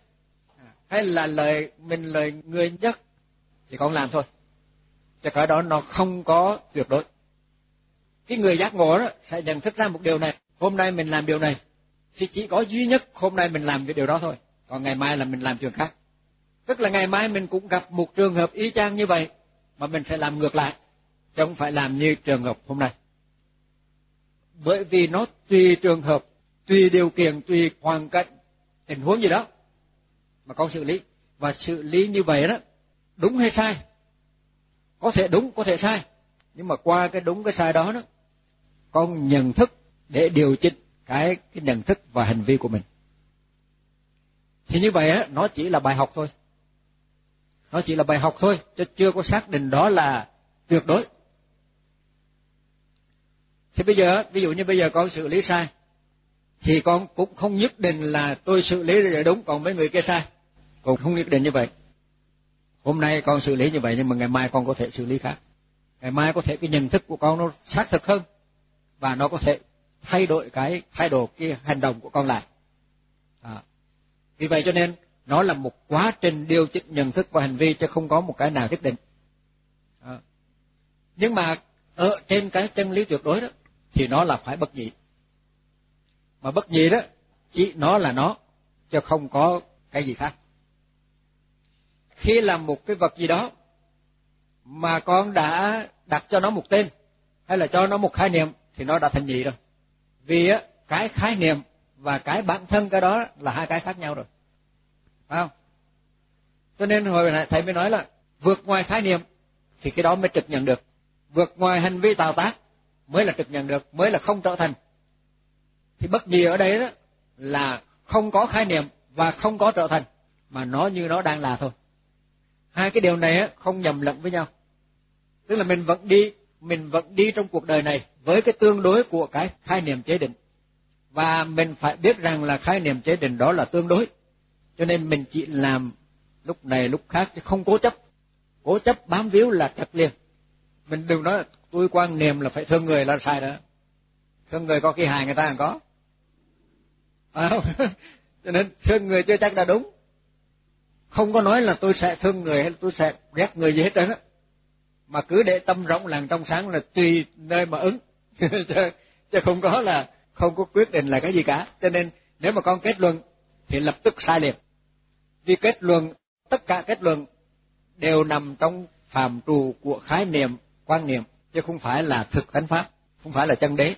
S1: hay là lời mình lời người nhất, thì con làm thôi. Cho cái đó nó không có tuyệt đối. Cái người giác ngộ đó sẽ nhận thức ra một điều này. Hôm nay mình làm điều này, thì chỉ có duy nhất hôm nay mình làm cái điều đó thôi. Còn ngày mai là mình làm chuyện khác. Tức là ngày mai mình cũng gặp một trường hợp y chang như vậy mà mình phải làm ngược lại, chứ không phải làm như trường hợp hôm nay. Bởi vì nó tùy trường hợp, tùy điều kiện, tùy hoàn cảnh, tình huống gì đó mà con xử lý. Và xử lý như vậy đó, đúng hay sai? Có thể đúng, có thể sai. Nhưng mà qua cái đúng, cái sai đó đó, con nhận thức để điều chỉnh cái cái nhận thức và hành vi của mình. Thì như vậy á, nó chỉ là bài học thôi nó chỉ là bài học thôi, chứ chưa có xác định đó là tuyệt đối. Thì bây giờ, ví dụ như bây giờ con xử lý sai, thì con cũng không nhất định là tôi xử lý là đúng, còn mấy người kia sai. Cũng không nhất định như vậy. Hôm nay con xử lý như vậy, nhưng mà ngày mai con có thể xử lý khác. Ngày mai có thể cái nhận thức của con nó xác thực hơn, và nó có thể thay đổi cái thái độ, cái hành động của con lại. À. vì vậy cho nên nó là một quá trình điều chỉnh nhận thức và hành vi chứ không có một cái nào nhất định. À. nhưng mà ở trên cái chân lý tuyệt đối đó, thì nó là phải bất nhị. Mà bất nhị đó, chỉ nó là nó, chứ không có cái gì khác. Khi làm một cái vật gì đó mà con đã đặt cho nó một tên, hay là cho nó một khái niệm, thì nó đã thành nhị rồi. Vì á, cái khái niệm và cái bản thân cái đó là hai cái khác nhau rồi phải không? Cho nên hồi nãy thầy mới nói là vượt ngoài khái niệm thì cái đó mới trực nhận được. Vượt ngoài hành vi tạo tác mới là trực nhận được, mới là không trở thành. Thì bất gì ở đây đó là không có khái niệm và không có trở thành, mà nó như nó đang là thôi. Hai cái điều này á, không nhầm lẫn với nhau. Tức là mình vẫn đi, mình vẫn đi trong cuộc đời này với cái tương đối của cái khái niệm chế định. Và mình phải biết rằng là khái niệm chế định đó là tương đối cho nên mình chỉ làm lúc này lúc khác chứ không cố chấp. Cố chấp bám víu là thật liền. Mình đừng nói tôi quan niệm là phải thương người là sai đó. Thương người có khi hại người ta còn có. À, cho nên thương người chưa chắc là đúng. Không có nói là tôi sẽ thương người hay là tôi sẽ ghét người gì hết trơn á. Mà cứ để tâm rộng làng trong sáng là tùy nơi mà ứng. Chứ, chứ không có là không có quyết định là cái gì cả. Cho nên nếu mà con kết luận thì lập tức sai liền vì kết luận, tất cả kết luận đều nằm trong phạm trù của khái niệm, quan niệm, chứ không phải là thực tánh pháp, không phải là chân đế.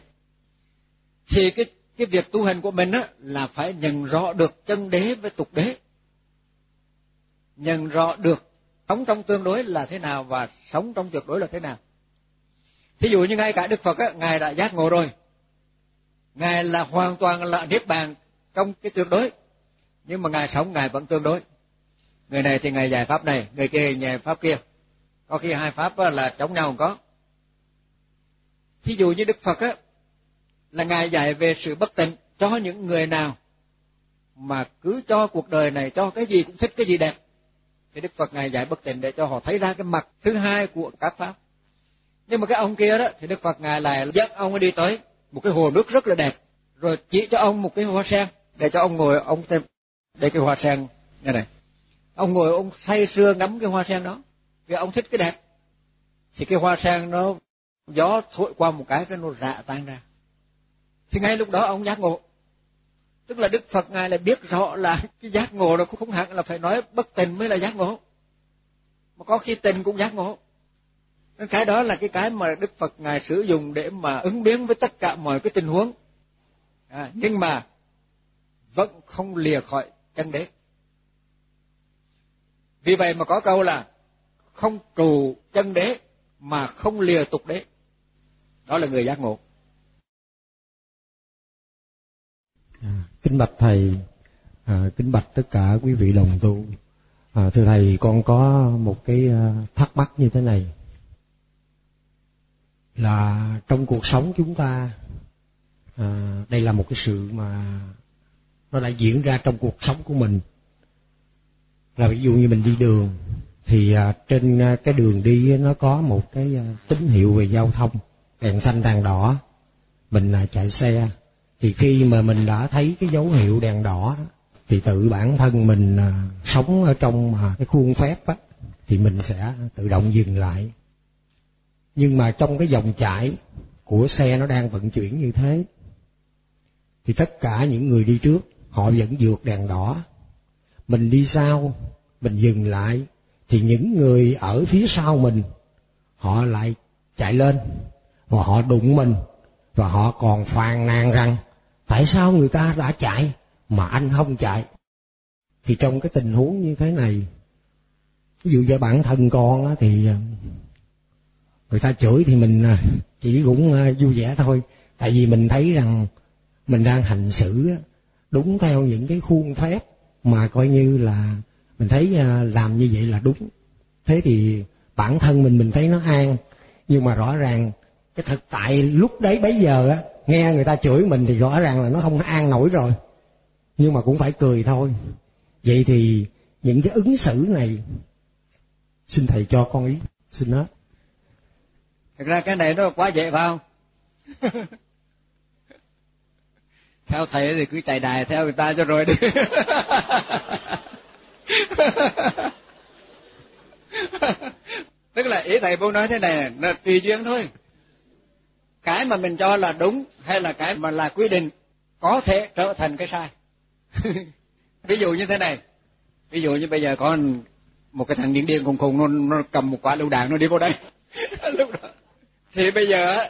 S1: Thì cái cái việc tu hành của mình á, là phải nhận rõ được chân đế với tục đế. Nhận rõ được sống trong tương đối là thế nào và sống trong tuyệt đối là thế nào. Thí dụ như ngay cả đức phật á, ngài đã giác ngộ rồi. Ngài là hoàn toàn là niết bàn trong cái tuyệt đối nhưng mà ngài sống ngài vẫn tương đối. Người này thì ngài giải pháp này, người kia giải pháp kia. Có khi hai pháp là chống nhau không có. Thí dụ như đức phật á, là ngài dạy về sự bất tịnh cho những người nào mà cứ cho cuộc đời này cho cái gì cũng thích, cái gì đẹp. Thì đức phật ngài dạy bất tịnh để cho họ thấy ra cái mặt thứ hai của các pháp. Nhưng mà cái ông kia đó, thì đức phật ngài lại dẫn ông ấy đi tới một cái hồ nước rất là đẹp. Rồi chỉ cho ông một cái hoa sen để cho ông ngồi, ông thêm đây cái hoa sen này này. Ông ngồi ông say sưa ngắm cái hoa sen đó. Vì ông thích cái đẹp. Thì cái hoa sen nó gió thổi qua một cái cái nó rạ tan ra. Thì ngay lúc đó ông giác ngộ. Tức là đức phật ngài là biết rõ là cái giác ngộ nó cũng không hẳn là phải nói bất tình mới là giác ngộ. Mà có khi tình cũng giác ngộ. Nên cái đó là cái cái mà đức phật ngài sử dụng để mà ứng biến với tất cả mọi cái tình huống. À, nhưng mà vẫn không lìa khỏi chân đế vì vậy mà có câu là không trù chân đế mà không lìa tục đế. Đó là người giác ngộ.
S6: À, kính bạch thầy à, kính bạch tất cả quý vị đồng tu. À, thưa thầy con có một cái à, thắc mắc như thế này. Là trong cuộc sống chúng ta à, đây là một cái sự mà nó đã diễn ra trong cuộc sống của mình. Là ví dụ như mình đi đường, thì à, trên à, cái đường đi nó có một cái à, tín hiệu về giao thông, đèn xanh, đèn đỏ. Mình là chạy xe. Thì khi mà mình đã thấy cái dấu hiệu đèn đỏ thì tự bản thân mình sống ở trong mà cái khuôn phép á, thì mình sẽ tự động dừng lại. Nhưng mà trong cái dòng chảy của xe nó đang vận chuyển như thế, thì tất cả những người đi trước họ vẫn vượt đèn đỏ. Mình đi sau, mình dừng lại, thì những người ở phía sau mình, họ lại chạy lên, và họ đụng mình, và họ còn phàn nàn rằng, tại sao người ta đã chạy mà anh không chạy? Thì trong cái tình huống như thế này, ví dụ cho bản thân con thì ờ, người ta chửi thì mình ờ, chỉ cũng ờ, vui vẻ thôi. Tại vì mình thấy rằng mình đang hành xử đúng theo những cái khuôn phép mà coi như là mình thấy à, làm như vậy là đúng. Thế thì bản thân mình mình thấy nó an. Nhưng mà rõ ràng, cái thực tại lúc đấy, bấy giờ á, nghe người ta chửi mình thì rõ ràng là nó không an nổi rồi. Nhưng mà cũng phải cười thôi. Vậy thì những cái ứng xử này, xin thầy cho con ý, xin hết.
S1: Thật ra cái này nó quá dễ phải không? theo thầy thì cứ chạy đài theo người ta cho rồi đi. Tức là ý thầy vô nói thế này là tùy duyên thôi. Cái mà mình cho là đúng hay là cái mà là quy định có thể trở thành cái sai. Ví dụ như thế này. Ví dụ như bây giờ có một cái thằng điên điên khùng khùng nó, nó cầm một quả lựu đạn nó đi vô đây. Lúc đó. Thì bây giờ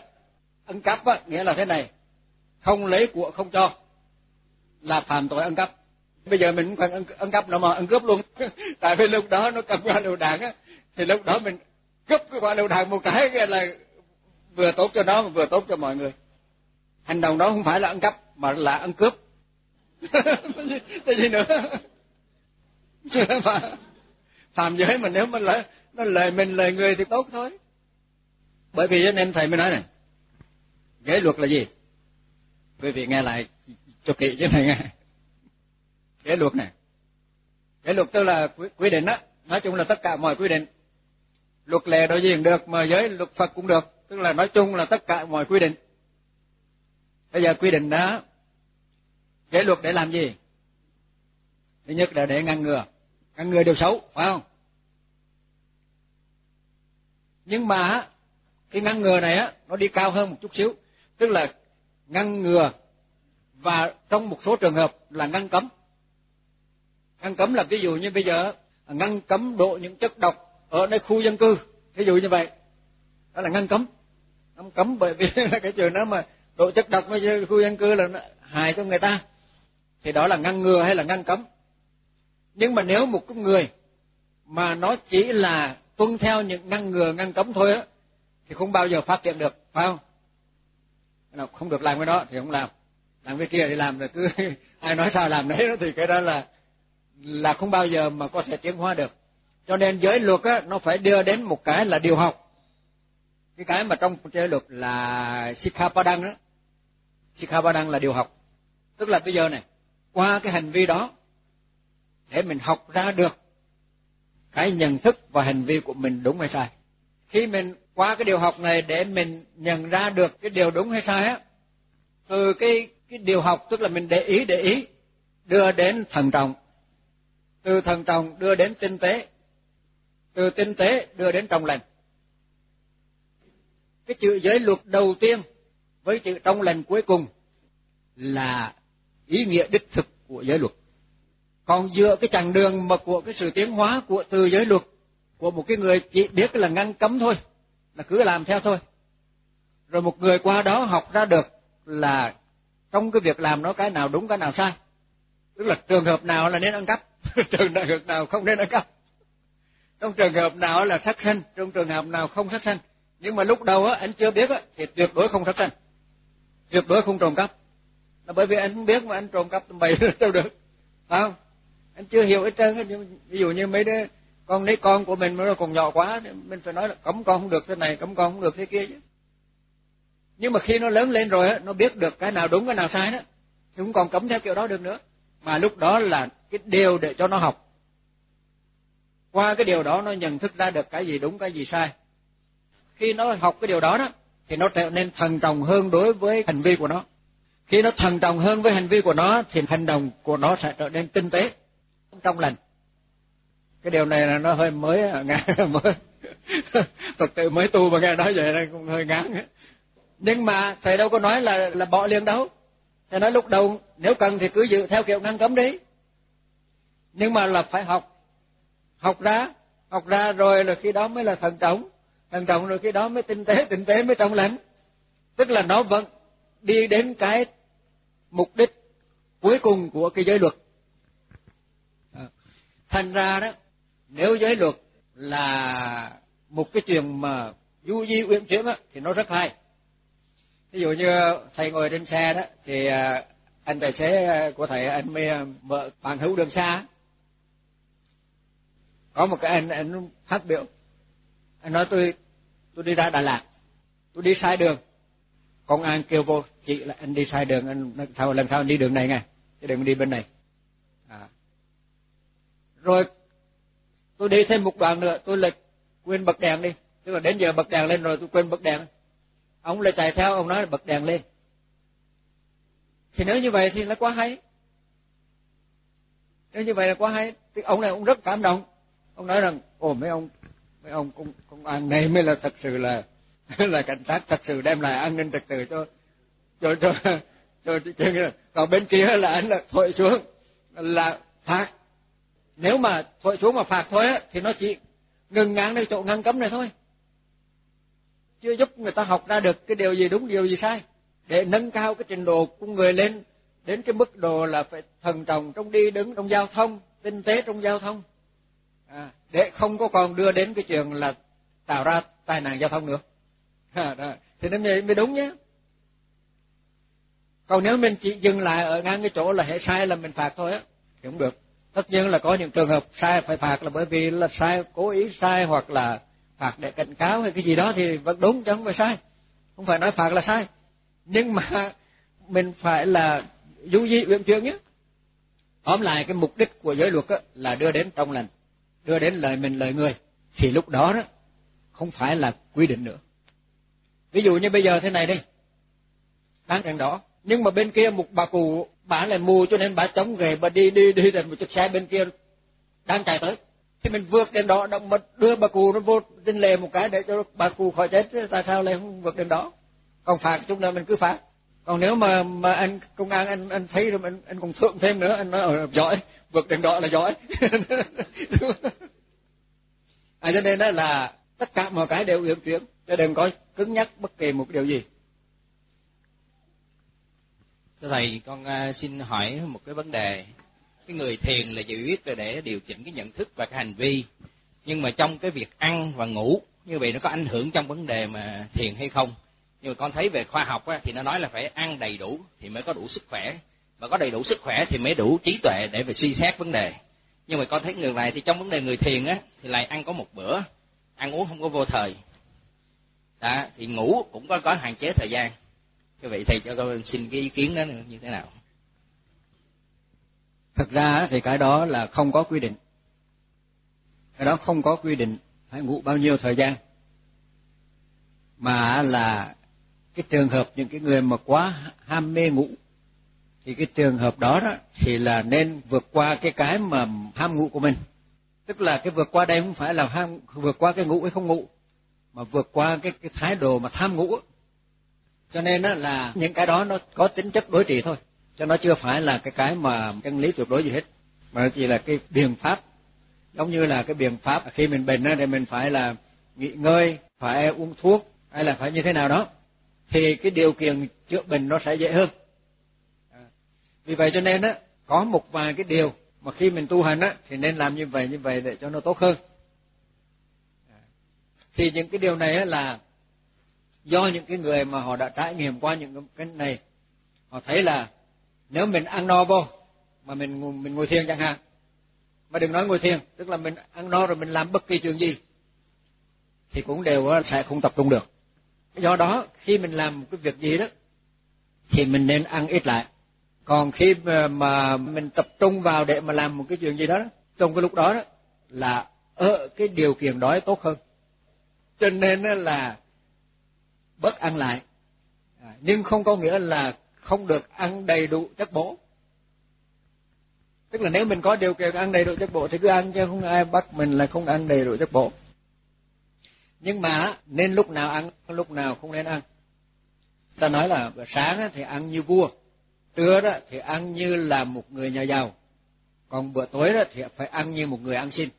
S1: ăn cắp á nghĩa là thế này không lấy của không cho. Là phạm tội ăn cắp. Bây giờ mình cũng còn ăn, ăn cắp nó mà ăn cướp luôn. Tại vì lúc đó nó cầm qua lựu đạn á thì lúc đó mình cướp cái quả lựu đạn một cái là vừa tốt cho nó mà vừa tốt cho mọi người. Hành động đó không phải là ăn cắp mà là ăn cướp. Cái gì nữa? Mà phạm giới mà nếu mà lời nó lời mình lời người thì tốt thôi. Bởi vì anh nên thầy mới nói này giới luật là gì? Quý vị nghe lại cho kỹ chứ này nghe. Cái luật này. Cái luật tức là quy định đó nói chung là tất cả mọi quy định. Luật lệ đối diện được mà giới luật phật cũng được. Tức là nói chung là tất cả mọi quy định. Bây giờ quy định đó giới luật để làm gì? Thứ nhất là để ngăn ngừa. Ngăn ngừa điều xấu, phải không? Nhưng mà cái ngăn ngừa này á, nó đi cao hơn một chút xíu. Tức là ngăn ngừa và trong một số trường hợp là ngăn cấm. Ngăn cấm là ví dụ như bây giờ à, ngăn cấm độ những chất độc ở nơi khu dân cư, ví dụ như vậy. Đó là ngăn cấm. Ngăn cấm bởi vì là cái chuyện đó mà độ chất độc nơi khu dân cư là nó hại cho người ta. Thì đó là ngăn ngừa hay là ngăn cấm. Nhưng mà nếu một con người mà nó chỉ là tuân theo những ngăn ngừa, ngăn cấm thôi á, thì không bao giờ phát triển được, phải không? Nào, không được làm cái đó thì không làm. Làm cái kia thì làm rồi cứ ai nói sao làm đấy thì cái đó là là không bao giờ mà có thể tiến hóa được. Cho nên giới luật á, nó phải đưa đến một cái là điều học. Cái cái mà trong giới luật là sikhapadang đó sikhapadang là điều học. Tức là bây giờ này, qua cái hành vi đó, để mình học ra được cái nhận thức và hành vi của mình đúng hay sai. Khi mình qua cái điều học này để mình nhận ra được cái điều đúng hay sai á, từ cái cái điều học tức là mình để ý để ý, đưa đến thần trọng. Từ thần trọng đưa đến tinh tế. Từ tinh tế đưa đến trong lành. Cái chữ giới luật đầu tiên với chữ trong lành cuối cùng là ý nghĩa đích thực của giới luật. Còn dựa cái chặng đường mà của cái sự tiến hóa của từ giới luật của một cái người chỉ biết là ngăn cấm thôi là cứ làm theo thôi. Rồi một người qua đó học ra được là trong cái việc làm nó cái nào đúng, cái nào sai. Tức là trường hợp nào là nên ăn cắp, trường hợp nào không nên ăn cắp. Trong trường hợp nào là sát sanh, trong trường hợp nào không sát sanh. Nhưng mà lúc đầu á, anh chưa biết á, thì tuyệt đối không sát sanh. Tuyệt đối không trộm cắp. Là bởi vì anh không biết mà anh trộm cắp tầm bậy sao được, phải không? Anh chưa hiểu hết trơn ví dụ như mấy đứa con lấy con của mình mà còn nhỏ quá thì mình phải nói là cấm con không được thế này, cấm con không được thế kia chứ. Nhưng mà khi nó lớn lên rồi á, nó biết được cái nào đúng, cái nào sai đó, thì cũng còn cấm theo kiểu đó được nữa. Mà lúc đó là cái điều để cho nó học. Qua cái điều đó nó nhận thức ra được cái gì đúng, cái gì sai. Khi nó học cái điều đó đó, thì nó trở nên thần trọng hơn đối với hành vi của nó. Khi nó thần trọng hơn với hành vi của nó, thì hành động của nó sẽ trở nên tinh tế, trong lành cái điều này là nó hơi mới nghe mới. Phật tử mới tu mà nghe nói vậy là cũng hơi ngán nhưng mà thầy đâu có nói là là bỏ liền đâu. Thầy nói lúc đầu nếu cần thì cứ giữ theo kiểu ngăn cấm đi. Nhưng mà là phải học. Học ra học ra rồi là khi đó mới là thần trọng. Thần trọng rồi khi đó mới tinh tế tinh tế mới trong lành. Tức là nó vẫn đi đến cái mục đích cuối cùng của cái giới luật. Ờ. Thành ra đó nếu giới luật là một cái chuyện mà du di uyển chuyển á, thì nó rất hay. Ví dụ như thầy ngồi trên xe đó, thì à, anh tài xế của thầy, anh mới à, mở bằng hữu đường xa. Có một cái anh anh phát biểu, anh nói tôi tôi đi ra Đà Lạt, tôi đi sai đường. Công an kêu vô, chị là, anh đi sai đường, anh sao lần sau anh đi đường này nghe chứ đừng đi bên này. À. rồi tôi đi thêm một đoạn nữa tôi lại quên bật đèn đi. Tức là đến giờ bật đèn lên rồi tôi quên bật đèn. Ông lại chạy theo ông nói là bật đèn lên. Thì nếu như vậy thì nó quá hay. Nếu như vậy là quá hay thì ông này ông rất cảm động. Ông nói rằng ồ mấy ông mấy ông công công an này mới là thật sự là là cảnh sát thật sự đem lại an ninh trật tự cho cho cho cho, cho, cho còn bên kia là anh là thổi xuống là phạt nếu mà thôi xuống mà phạt thôi á thì nó chỉ ngừng ngang nơi chỗ ngăn cấm này thôi. Chưa giúp người ta học ra được cái điều gì đúng điều gì sai. Để nâng cao cái trình độ của người lên đến cái mức độ là phải thần trọng trong đi đứng trong giao thông tinh tế trong giao thông. À, để không có còn đưa đến cái chuyện là tạo ra tai nạn giao thông nữa. À, đó. thì nên vậy mới đúng nhé. Còn nếu mình chỉ dừng lại ở ngang cái chỗ là hệ sai là mình phạt thôi á thì không được tất nhiên là có những trường hợp sai phải phạt là bởi vì là sai, cố ý sai hoặc là phạt để cảnh cáo hay cái gì đó thì vẫn đúng chứ không phải sai. Không phải nói phạt là sai. Nhưng mà mình phải là du di uyển chuyển nhé. Tóm lại cái mục đích của giới luật đó là đưa đến trong lành, đưa đến lời mình, lời người. Thì lúc đó đó, không phải là quy định nữa. Ví dụ như bây giờ thế này đi. Đang đèn đỏ. Nhưng mà bên kia một bà cụ bà lại mù cho nên bà chống ghề bà đi đi đi đến một chiếc xe bên kia đang chạy tới. Thì mình vượt đến đó động mật đưa bà cụ nó vô trên lề một cái để cho bà cụ khỏi chết tại sao lại không vượt đến đó? Còn phạt chúng là mình cứ phạt. Còn nếu mà mà anh công an anh anh thấy rồi anh anh còn thượng thêm nữa anh nói ở ờ, giỏi vượt đến đó là giỏi. À cho nên đó là tất cả mọi cái đều uyển chuyển cho đừng có cứng nhắc bất kỳ một điều gì
S7: thưa thầy con à, xin hỏi một cái vấn đề. Cái người thiền là chỉ biết là để điều chỉnh cái nhận thức và cái hành vi. Nhưng mà trong cái việc ăn và ngủ như vậy nó có ảnh hưởng trong vấn đề mà thiền hay không? Nhưng mà con thấy về khoa học á, thì nó nói là phải ăn đầy đủ thì mới có đủ sức khỏe. Và có đầy đủ sức khỏe thì mới đủ trí tuệ để về suy xét vấn đề. Nhưng mà con thấy ngược lại thì trong vấn đề người thiền á thì lại ăn có một bữa ăn uống không có vô thời. Đó thì ngủ cũng có có hạn chế thời gian như vậy thầy cho con xin cái ý kiến đó như thế nào?
S1: Thật ra thì cái đó là không có quy định. Cái đó không có quy định phải ngủ bao nhiêu thời gian. Mà là cái trường hợp những cái người mà quá ham mê ngủ, thì cái trường hợp đó đó thì là nên vượt qua cái cái mà ham ngủ của mình. Tức là cái vượt qua đây không phải là ham, vượt qua cái ngủ hay không ngủ, mà vượt qua cái cái thái độ mà tham ngủ cho nên đó là những cái đó nó có tính chất đối trị thôi. Cho nó chưa phải là cái cái mà chân lý tuyệt đối gì hết. Mà chỉ là cái biện pháp. Giống như là cái biện pháp khi mình bệnh thì mình phải là nghỉ ngơi, phải uống thuốc, hay là phải như thế nào đó, thì cái điều kiện chữa bệnh nó sẽ dễ hơn. À, vì vậy cho nên á, có một vài cái điều mà khi mình tu hành á, thì nên làm như vậy như vậy để cho nó tốt hơn. À, thì những cái điều này á, là do những cái người mà họ đã trải nghiệm qua những cái này họ thấy là nếu mình ăn no vô mà mình mình ngồi thiền chẳng hạn mà đừng nói ngồi thiền tức là mình ăn no rồi mình làm bất kỳ chuyện gì thì cũng đều sẽ không tập trung được. Do đó khi mình làm cái việc gì đó thì mình nên ăn ít lại. Còn khi mà, mình tập trung vào để mà làm một cái chuyện gì đó trong cái lúc đó, đó là ở cái điều kiện đói tốt hơn. Cho nên là bớt ăn lại. À, nhưng không có nghĩa là không được ăn đầy đủ chất bổ. Tức là nếu mình có điều kiện ăn đầy đủ chất bổ thì cứ ăn chứ không ai bắt mình là không ăn đầy đủ chất bổ. Nhưng mà nên lúc nào ăn lúc nào không nên ăn. Ta nói là bữa sáng thì ăn như vua trưa đó thì ăn như là một người nhà giàu. Còn bữa tối đó thì phải ăn như một người ăn xin.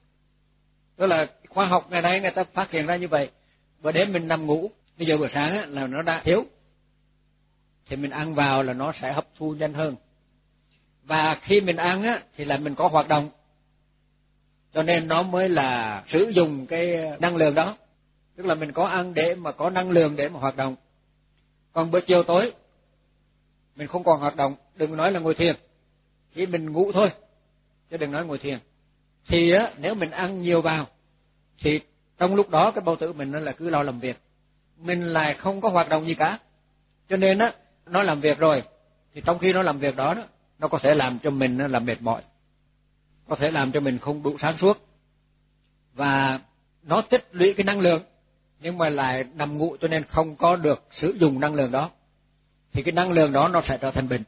S1: Tức là khoa học ngày nay người ta phát hiện ra như vậy. Và để mình nằm ngủ bây giờ buổi sáng là nó đã thiếu thì mình ăn vào là nó sẽ hấp thu nhanh hơn. Và khi mình ăn á, thì là mình có hoạt động. Cho nên nó mới là sử dụng cái năng lượng đó. Tức là mình có ăn để mà có năng lượng để mà hoạt động. Còn bữa chiều tối, mình không còn hoạt động. Đừng nói là ngồi thiền. Chỉ mình ngủ thôi, chứ đừng nói ngồi thiền. Thì á, nếu mình ăn nhiều vào, thì trong lúc đó cái bao tử mình nó là cứ lo làm việc mình lại không có hoạt động gì cả. Cho nên á nó làm việc rồi thì trong khi nó làm việc đó, đó nó có thể làm cho mình là mệt mỏi. Có thể làm cho mình không đủ sáng suốt. Và nó tích lũy cái năng lượng nhưng mà lại nằm ngủ cho nên không có được sử dụng năng lượng đó. Thì cái năng lượng đó nó sẽ trở thành bệnh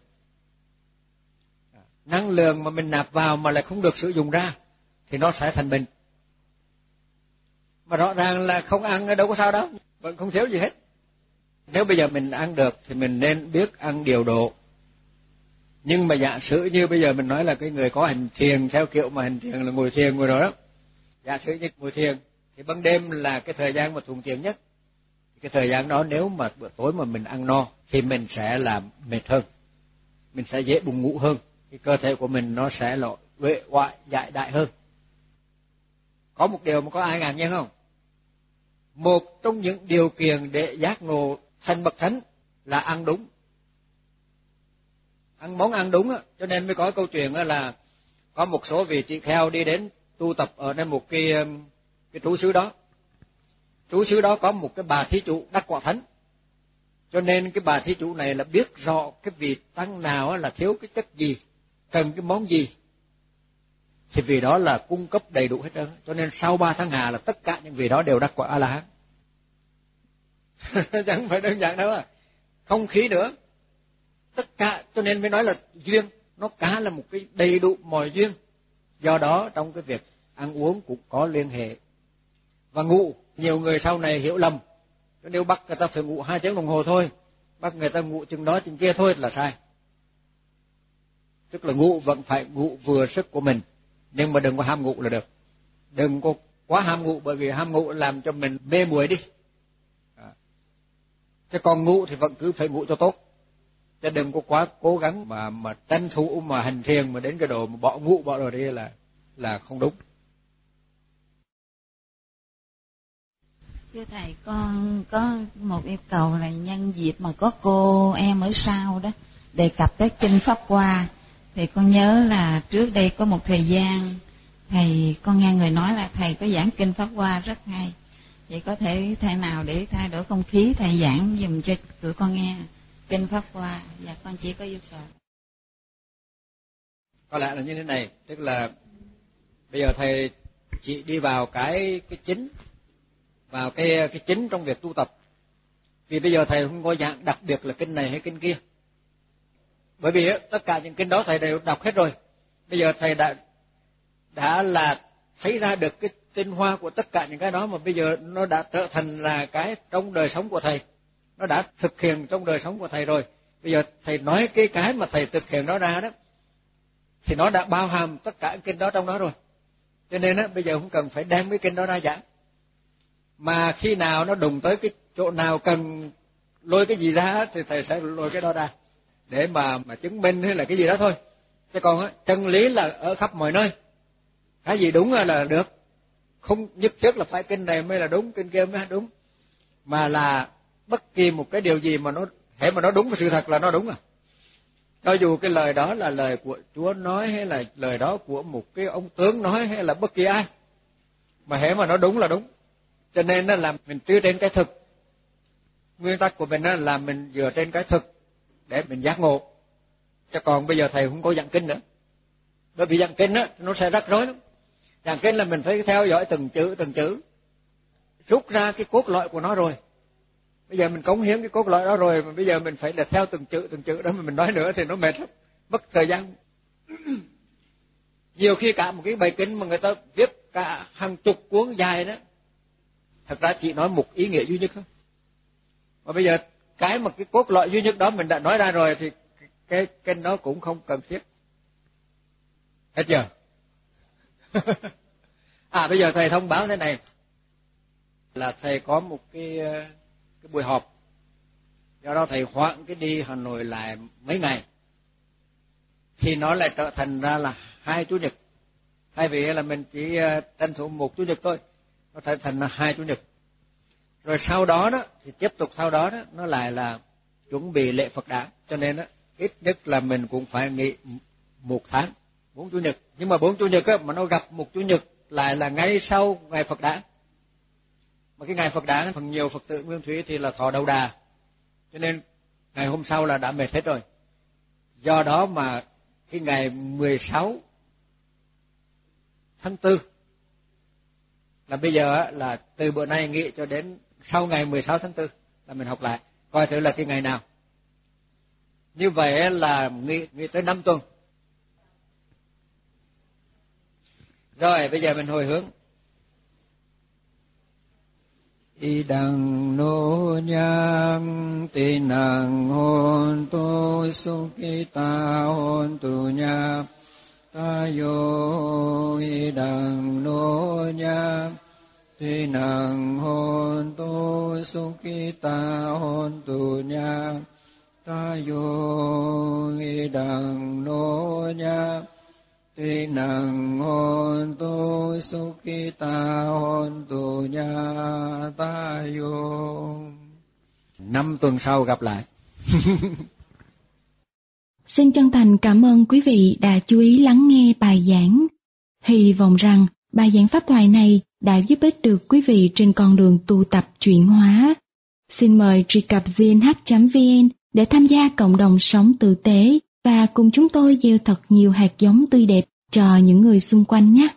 S1: năng lượng mà mình nạp vào mà lại không được sử dụng ra thì nó sẽ thành bệnh mà rõ ràng là không ăn đâu có sao đâu vẫn không thiếu gì hết. Nếu bây giờ mình ăn được thì mình nên biết ăn điều độ. Nhưng mà giả sử như bây giờ mình nói là cái người có hành thiền, theo kiểu mà hành thiền là ngồi thiền, ngồi đó đó. Giả sử như ngồi thiền thì ban đêm là cái thời gian mà thuận tiện nhất. Cái thời gian đó nếu mà bữa tối mà mình ăn no thì mình sẽ làm mệt hơn. Mình sẽ dễ buồn ngủ hơn. Cái cơ thể của mình nó sẽ lộ vệ ngoại dại đại hơn. Có một điều mà có ai ngạc nhiên không? Một trong những điều kiện để giác ngộ thành bậc thánh là ăn đúng. Ăn món ăn đúng á, cho nên mới có câu chuyện là có một số vị tỳ kheo đi đến tu tập ở nơi một cái um, cái trú xứ đó. Trú xứ đó có một cái bà thí chủ đắc quả thánh. Cho nên cái bà thí chủ này là biết rõ cái vị tăng nào là thiếu cái chất gì, cần cái món gì thì vì đó là cung cấp đầy đủ hết trơn cho nên sau ba tháng hà là tất cả những vị đó đều đắc quả a la hán chẳng phải đơn giản đâu à. Không khí nữa. Tất cả, cho nên mới nói là duyên, nó cả là một cái đầy đủ mọi duyên. Do đó, trong cái việc ăn uống cũng có liên hệ. Và ngủ, nhiều người sau này hiểu lầm. Nếu bắt người ta phải ngủ hai tiếng đồng hồ thôi, bắt người ta ngủ chừng đó chừng kia thôi là sai. Tức là ngủ vẫn phải ngủ vừa sức của mình nhưng mà đừng có ham ngủ là được. Đừng có quá ham ngủ, bởi vì ham ngủ làm cho mình mê muội đi. À. Chứ còn ngủ thì vẫn cứ phải ngủ cho tốt. Chứ đừng có quá cố gắng mà mà tranh thủ mà hành thiền mà đến cái độ mà bỏ ngủ bỏ rồi đi là là không đúng.
S8: Thưa thầy, con có một yêu cầu là nhân dịp mà có cô em ở sau đó đề cập tới kinh pháp hoa thì con nhớ là trước đây có một thời gian, thầy, con nghe người nói là thầy có giảng kinh pháp hoa rất hay. Vậy có thể thầy nào để thay đổi không khí thầy giảng dùm cho tụi con nghe kinh pháp hoa. Và con chỉ có yêu cầu
S1: có lẽ là như thế này, tức là bây giờ thầy chỉ đi vào cái cái chính, vào cái cái chính trong việc tu tập. Vì bây giờ thầy không có dạng đặc biệt là kinh này hay kinh kia bởi vì tất cả những kinh đó thầy đều đọc hết rồi. Bây giờ thầy đã đã là thấy ra được cái tinh hoa của tất cả những cái đó mà bây giờ nó đã trở thành là cái trong đời sống của thầy. Nó đã thực hiện trong đời sống của thầy rồi. Bây giờ thầy nói cái cái mà thầy thực hiện đó ra đó, thì nó đã bao hàm tất cả kinh đó trong đó rồi. Cho nên á, bây giờ không cần phải đem cái kinh đó ra giảng. Mà khi nào nó đụng tới cái chỗ nào cần lôi cái gì ra thì thầy sẽ lôi cái đó ra để mà mà chứng minh hay là cái gì đó thôi. Chứ còn á, chân lý là ở khắp mọi nơi. Cái gì đúng là được. Không nhất thiết là phải kinh này mới là đúng, kinh kia mới là đúng. Mà là bất kỳ một cái điều gì mà nó hễ mà nó đúng với sự thật là nó đúng à. Cho dù cái lời đó là lời của Chúa nói hay là lời đó của một cái ông tướng nói hay là bất kỳ ai. Mà hễ mà nó đúng là đúng. Cho nên nó làm mình chưa trên cái thực. Nguyên tắc của mình là mình dựa trên cái thực để mình giác ngộ. Chứ còn bây giờ thầy không có giảng kinh nữa. Bởi vì giảng kinh á, nó sẽ rắc rối lắm. Giảng kinh là mình phải theo dõi từng chữ từng chữ. Rút ra cái cốt lõi của nó rồi. Bây giờ mình cống hiến cái cốt lõi đó rồi, mà bây giờ mình phải là theo từng chữ từng chữ đó mà mình nói nữa thì nó mệt lắm. Mất thời gian. Nhiều khi cả một cái bài kinh mà người ta viết cả hàng chục cuốn dài đó, thật ra chỉ nói một ý nghĩa duy nhất thôi. Mà bây giờ cái mà cái cốt lõi duy nhất đó mình đã nói ra rồi thì cái cái nó cũng không cần thiết. Hết chưa à bây giờ thầy thông báo thế này. Là thầy có một cái cái buổi họp. Do đó thầy hoãn cái đi hà nội lại mấy ngày. Thì nó lại trở thành ra là hai chủ nhật. Thay vì là mình chỉ ờ, tranh thủ một chủ nhật thôi, nó trở thành là hai chủ nhật rồi sau đó đó thì tiếp tục sau đó đó nó lại là chuẩn bị lễ Phật đản cho nên đó ít nhất là mình cũng phải nghỉ một tháng bốn chủ nhật. Nhưng mà bốn chủ nhật á, mà nó gặp một chủ nhật lại là ngay sau ngày Phật đản mà cái ngày Phật đản phần nhiều Phật tử Nguyên Thủy thì là thọ đầu đà. Cho nên ngày hôm sau là đã mệt hết rồi. Do đó mà cái ngày 16 tháng 4 là bây giờ là từ bữa nay nghỉ cho đến sau ngày 16 tháng 4 là mình học lại. Coi thử là cái ngày nào. Như vậy là nghỉ nghỉ tới 5 tuần. Rồi, bây giờ mình hồi hướng. Y đằng nô nhang tinang hon tu sukita hon tu nya y đằng nô nhang thi năng hôn tu sukita hôn tu nha ta vô tayo đằng nô nha thi năng hôn tu sukita hôn tu nha ta vô Năm tuần sau gặp lại.
S5: Xin chân thành cảm ơn quý vị đã chú ý lắng nghe bài giảng. Hy vọng rằng
S9: bài giảng pháp thoại này đã giúp ích được quý vị trên con đường tu tập chuyển hóa. Xin mời truy cập vnh.vn để tham gia cộng đồng sống tử tế và cùng chúng tôi gieo thật nhiều hạt giống tươi đẹp cho những người xung quanh nhé.